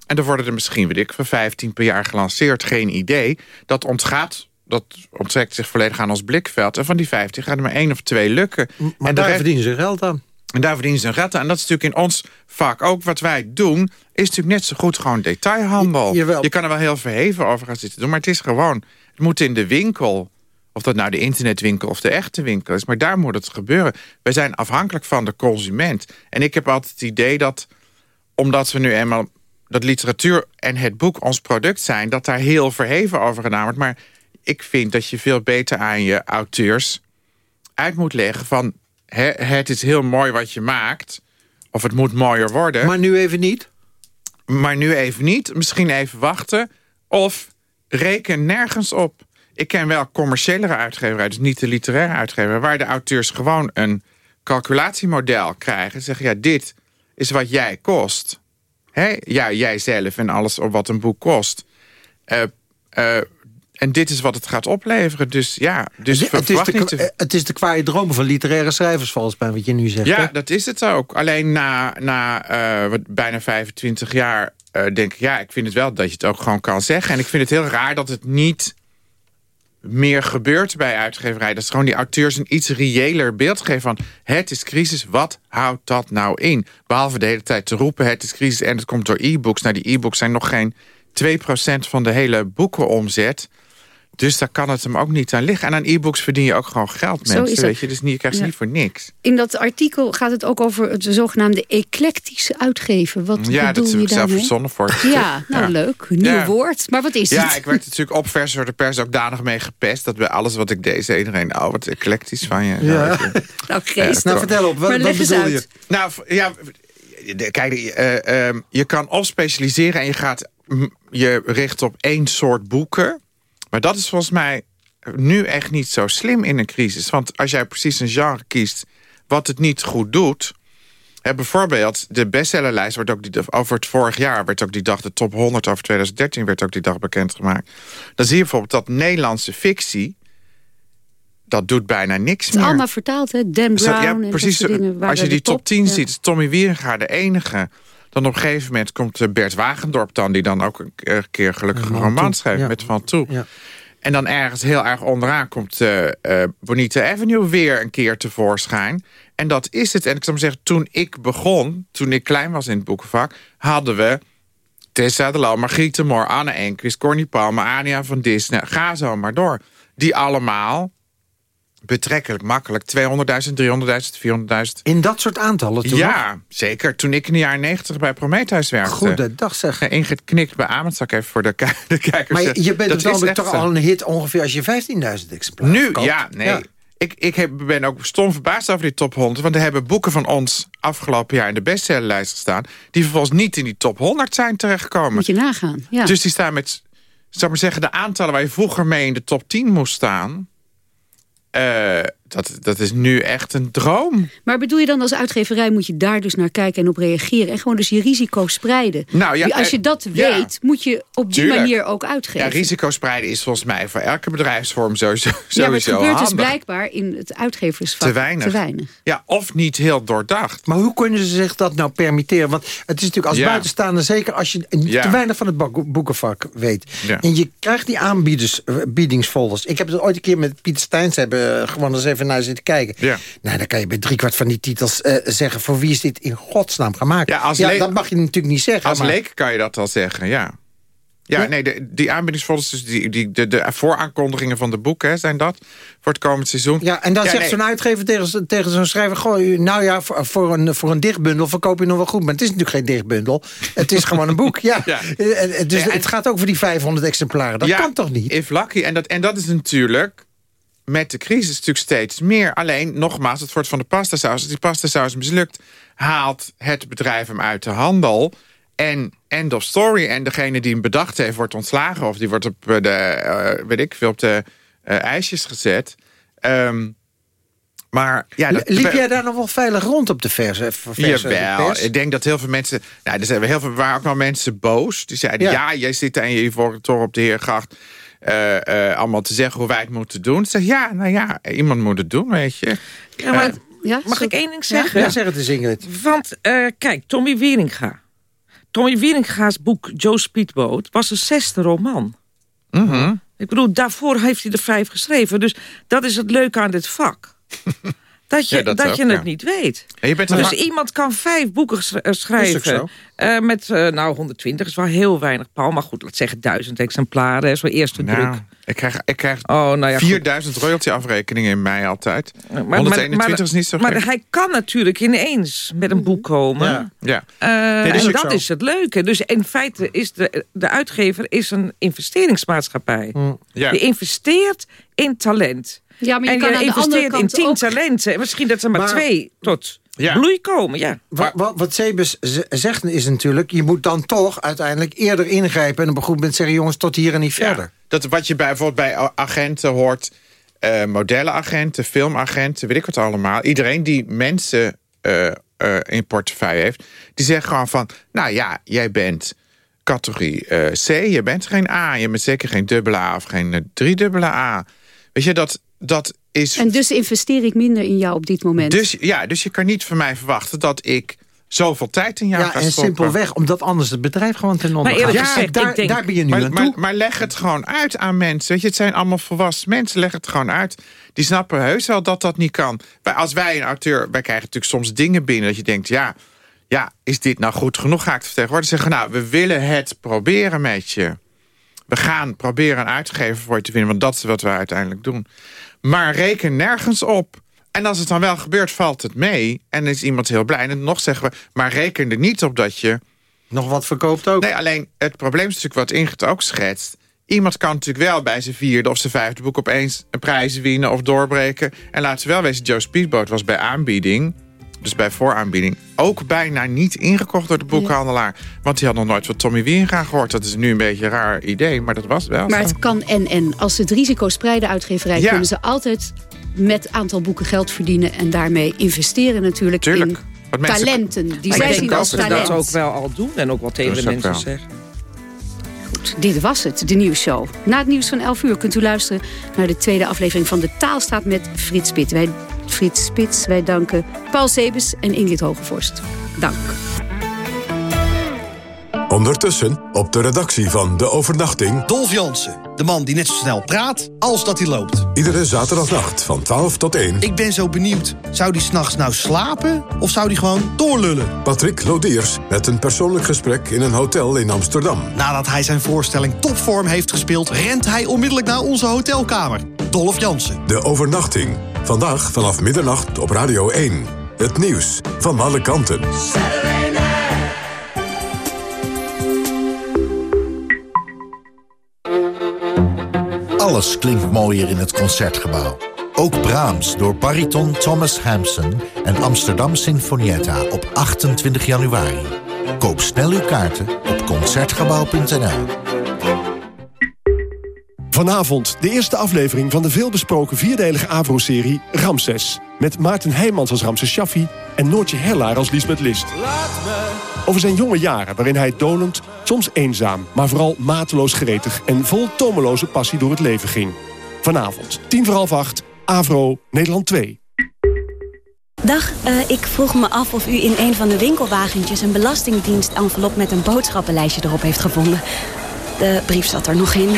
En er worden er misschien, weet ik, voor 15 per jaar gelanceerd. Geen idee. Dat ontgaat, dat onttrekt zich volledig aan ons blikveld. En van die 15 gaan er maar één of twee lukken. Maar en daar rest- verdienen ze geld aan. En daar verdienen ze een aan. En dat is natuurlijk in ons vak ook. Wat wij doen, is natuurlijk net zo goed gewoon detailhandel. Je kan er wel heel verheven over gaan zitten doen. Maar het is gewoon, het moet in de winkel... Of dat nou de internetwinkel of de echte winkel is. Maar daar moet het gebeuren. Wij zijn afhankelijk van de consument. En ik heb altijd het idee dat, omdat we nu eenmaal... dat literatuur en het boek ons product zijn... dat daar heel verheven over gedaan wordt. Maar ik vind dat je veel beter aan je auteurs uit moet leggen van... het is heel mooi wat je maakt... of het moet mooier worden. Maar nu even niet? Maar nu even niet. Misschien even wachten. Of reken nergens op. Ik ken wel commerciëlere uitgeverij, dus niet de literaire uitgeverij... waar de auteurs gewoon een calculatiemodel krijgen. Zeggen, ja, dit is wat jij kost. Hè? Ja, jij zelf en alles op wat een boek kost. Eh, en dit is wat het gaat opleveren. Dus ja, dus het, is de, niet te- het is de kwaaie dromen van literaire schrijvers, volgens mij, wat je nu zegt. Ja, hè? dat is het ook. Alleen na, na eh, wat, bijna 25 jaar eh, denk ik... ja, ik vind het wel dat je het ook gewoon kan zeggen. En ik vind het heel raar dat het niet meer gebeurt bij uitgeverij. Dat is gewoon die auteurs een iets reëler beeld geven van... het is crisis, wat houdt dat nou in? Behalve de hele tijd te roepen, het is crisis en het komt door e-books. Nou, die e-books zijn nog geen 2% van de hele boekenomzet... Dus daar kan het hem ook niet aan liggen. En aan e-books verdien je ook gewoon geld, Zo mensen. Weet je? Dus niet, je krijgt ze Ja. niet voor niks. In dat artikel gaat het ook over het zogenaamde eclectische uitgeven. Wat Ja, bedoel dat heb je ik zelf daarmee? verzonnen voor het Ja, nou Ja. leuk. Nieuw Ja. woord. Maar wat is ja, het? ik werd natuurlijk op vers door de pers ook danig mee gepest. Dat bij alles wat ik deed, zei iedereen... oh, wat eclectisch van je. Ja. Je. Nou, Geest. Ja, Nou, vertel op, wat, Maar bedoel je? Nou, ja, kijk, eh, ehm, je kan opspecialiseren en je gaat je richt op één soort boeken. Maar dat is volgens mij nu echt niet zo slim in een crisis. Want als jij precies een genre kiest wat het niet goed doet... Hè, bijvoorbeeld, de bestsellerlijst wordt ook die, over het vorig jaar... werd ook die dag, de top 100 over 2013 werd ook die dag bekendgemaakt. Dan zie je bijvoorbeeld dat Nederlandse fictie... dat doet bijna niks Het is meer. allemaal vertaald, hè? Dan Brown ja, en precies. dat dingen. waren Als je die top 10 ja. ziet, is Tommy Wieringa de enige. Dan op een gegeven moment komt eh, Bert Wagendorp dan... die dan ook een ke- een keer gelukkig een roman schrijft ja. met Van Toe. Ja. En dan ergens heel erg onderaan komt eh, Bonita Avenue weer een keer tevoorschijn. En dat is het. En ik zou maar zeggen, toen ik begon, toen ik klein was in het boekenvak... hadden we Tessa de Lauw, Margriet de Moor, Anne Enquist... Corny Palmer, Ania van Disney, ga zo maar door. Die allemaal betrekkelijk makkelijk 200.000, 300.000, 400.000... In dat soort aantallen toen nog? Ja, zeker. Toen ik in de jaren 90 bij Prometheus werkte. Goedendag zeg. Ingrid knikt bij zal ik even voor de, ki- de kijkers Maar je, bent Dat echt toch zo. al een hit ongeveer als je 15.000 exemplaren Nu, ja, nee. Ik, ik heb, ben ook stom verbaasd over die top 100. Want er hebben boeken van ons afgelopen jaar in de bestsellerlijst gestaan... die vervolgens niet in die top 100 zijn terechtgekomen. Moet je nagaan. Ja. Dus die staan met, zal ik maar zeggen, de aantallen waar je vroeger mee in de top 10 moest staan... eh, dat dat, is nu echt een droom. Maar bedoel je dan als uitgeverij moet je daar dus naar kijken en op reageren... en gewoon dus je risico spreiden? Nou, ja, als je eh, dat ja. weet, moet je op die Tuurlijk. manier ook uitgeven. Ja, risicospreiden is volgens mij voor elke bedrijfsvorm sowieso, sowieso ja, maar het gebeurt dus handig. blijkbaar in het uitgeversvak Te weinig. Te weinig. Ja, of niet heel doordacht. Maar hoe kunnen ze zich dat nou permitteren? Want het is natuurlijk als Ja. buitenstaander... zeker als je Ja. te weinig van het boekenvak weet... Ja. en je krijgt die aanbiedingsfolders. Ik heb het ooit een keer met Pieter Steins hebben eh, gewoon eens even naar zitten kijken. Ja. Nou, dan kan je bij driekwart van die titels eh, zeggen... voor wie is dit in godsnaam gemaakt? Ja, als ja dat mag je natuurlijk niet zeggen. Als maar... leek kan je dat al zeggen, ja. Ja, Ja. nee, de, die aanbiedingsfolders, dus die, die, de, de vooraankondigingen van de boeken, hè, zijn dat, voor het komend seizoen. Ja, en dan zegt nee. zo'n uitgever tegen, tegen zo'n schrijver... Goh, nou ja, voor, voor, een, voor een dichtbundel verkoop je nog wel goed. Maar het is natuurlijk geen dichtbundel. Het is gewoon een boek, ja. Ja. Eh, eh, Dus en- het gaat ook voor die 500 exemplaren. Dat Ja, kan toch niet? If lucky. En dat, en dat is natuurlijk met de crisis natuurlijk steeds meer. Alleen, nogmaals, het wordt van de pastasaus. Als die pastasaus mislukt, haalt het bedrijf hem uit de handel. En end of story. En degene die hem bedacht heeft, wordt ontslagen. Of die wordt op de, eh, weet ik veel, op de eh, ijsjes gezet. Ehm, maar ja, dat, Liep jij daar nog wel veilig rond op de verse? verse Jawel, ik denk dat heel veel mensen... Nou, er zijn heel veel, waren ook wel mensen boos. Die zeiden, Ja. ja, jij zit aan je ivoren toren op de Heergracht... eh, eh, allemaal te zeggen hoe wij het moeten doen. Zeg, ja, nou ja, iemand moet het doen, weet je. Ja, maar Eh, Ja, mag zo- ik één ding zeggen? Ja, zeg het eens Ingrid. Want, eh, kijk, Tommy Wieringa. Tommy Wieringa's boek Joe Speedboat was een zesde roman. mhm. Ik bedoel, daarvoor heeft hij er vijf geschreven. Dus dat is het leuke aan dit vak. Dat je, Ja, dat dat ook, je het ja. niet weet. En je bent Dus iemand kan vijf boeken eh, schrijven. eh, met, eh, nou, 120 is wel heel weinig, Paul. Maar goed, laat zeggen duizend exemplaren. is wel eerste Nou, druk. ik krijg, ik krijg Oh, nou ja, goed. 4000 royalty afrekeningen in mei altijd. Maar- 121 maar- is niet zo Maar hij kan natuurlijk ineens met een boek komen. Ja. Ja. Dat is en dat is het leuke. Dus in feite is de, de uitgever is een investeringsmaatschappij. Ja. Die investeert in talent. Ja, maar je en kan je aan de andere investeert in tien ook... talenten. En misschien dat er maar, Maar- twee tot Ja. bloei komen. Ja. Wat, wat, wat zegt is natuurlijk... je moet dan toch uiteindelijk eerder ingrijpen... en op een goed moment zeggen... jongens, tot hier en niet Ja. verder. Dat wat je bij, bijvoorbeeld bij agenten hoort... eh, modellenagenten, filmagenten, weet ik wat allemaal. Iedereen die mensen eh, eh, in portefeuille heeft... die zegt gewoon van... nou ja, jij bent categorie eh, C, je bent geen A. Je bent zeker geen dubbele A of geen driedubbele A. Weet je, dat, dat is... En dus investeer ik minder in jou op dit moment. Dus, ja, dus je kan niet van mij verwachten dat ik zoveel tijd in jou Ja, ga en stoppen. simpelweg omdat anders het bedrijf gewoon ten onder gaat. gezegd, En daar, denk- daar ben je nu Maar, aan maar, toe. maar leg het gewoon uit aan mensen. Weet je, het zijn allemaal volwassen mensen. Leg het gewoon uit. Die snappen heus wel dat dat niet kan. Als wij een auteur... Wij krijgen natuurlijk soms dingen binnen dat je denkt... ja, ja, is dit nou goed genoeg? Ga ik het vertegenwoordigen? Zeggen, nou, we willen het proberen met je. We gaan proberen een uitgever voor je te vinden. Want dat is wat we uiteindelijk doen. Maar reken nergens op. En als het dan wel gebeurt, valt het mee. En is iemand heel blij. En nog zeggen we, maar reken er niet op dat je... Nog wat verkoopt ook. Nee, alleen het probleem is natuurlijk wat Ingrid ook schetst. Iemand kan natuurlijk wel bij zijn vierde of zijn vijfde boek opeens een prijs winnen of doorbreken. En laten we wel wezen, Joe Speedboat was bij aanbieding, dus bij vooraanbieding, ook bijna niet ingekocht door de boekhandelaar. Want die had nog nooit van Tommy Wieringa gehoord. Dat is nu een beetje een raar idee, maar dat was wel Maar zo. het kan en en. Als ze het risico spreiden uitgeverij... Ja. kunnen ze altijd met aantal boeken geld verdienen... en daarmee investeren natuurlijk Tuurlijk. in mensen- talenten. Die zij ik zien denk als dat ze talent. dat ook wel al doen. En ook wel tegen de mensen wel. zeggen. Dit was het, de nieuwsshow. Na het nieuws van 11 uur kunt u luisteren naar de tweede aflevering van De Taalstaat met Frits Spits. Wij, Frits Spits, wij danken Paul Sebes en Ingrid Hogevorst. Dank. Ondertussen op de redactie van De Overnachting. Dolf Jansen, de man die net zo snel praat als dat hij loopt. Iedere zaterdagnacht van 12 tot 1. Ik ben zo benieuwd. Zou die s'nachts nou slapen of zou die gewoon doorlullen? Patrick Lodiers met een persoonlijk gesprek in een hotel in Amsterdam. Nadat hij zijn voorstelling topvorm heeft gespeeld... rent hij onmiddellijk naar onze hotelkamer. Dolf Jansen. De Overnachting. Vandaag vanaf middernacht op Radio 1. Het nieuws van alle kanten. Alles klinkt mooier in het Concertgebouw. Ook Brahms door bariton Thomas Hampson en Amsterdam Sinfonietta op 28 januari. Koop snel uw kaarten op Concertgebouw.nl. Vanavond de eerste aflevering van de veelbesproken vierdelige AVRO-serie Ramses. Met Maarten Heijmans als Ramses Shaffi en Noortje Herlaar als Liesbeth List. Over zijn jonge jaren waarin hij donend, soms eenzaam... maar vooral mateloos gretig en vol tomeloze passie door het leven ging. Vanavond, tien voor half acht, AVRO, Nederland 2. Dag, eh, ik vroeg me af of u in een van de winkelwagentjes... een belastingdienst-envelop met een boodschappenlijstje erop heeft gevonden. De brief zat er nog in.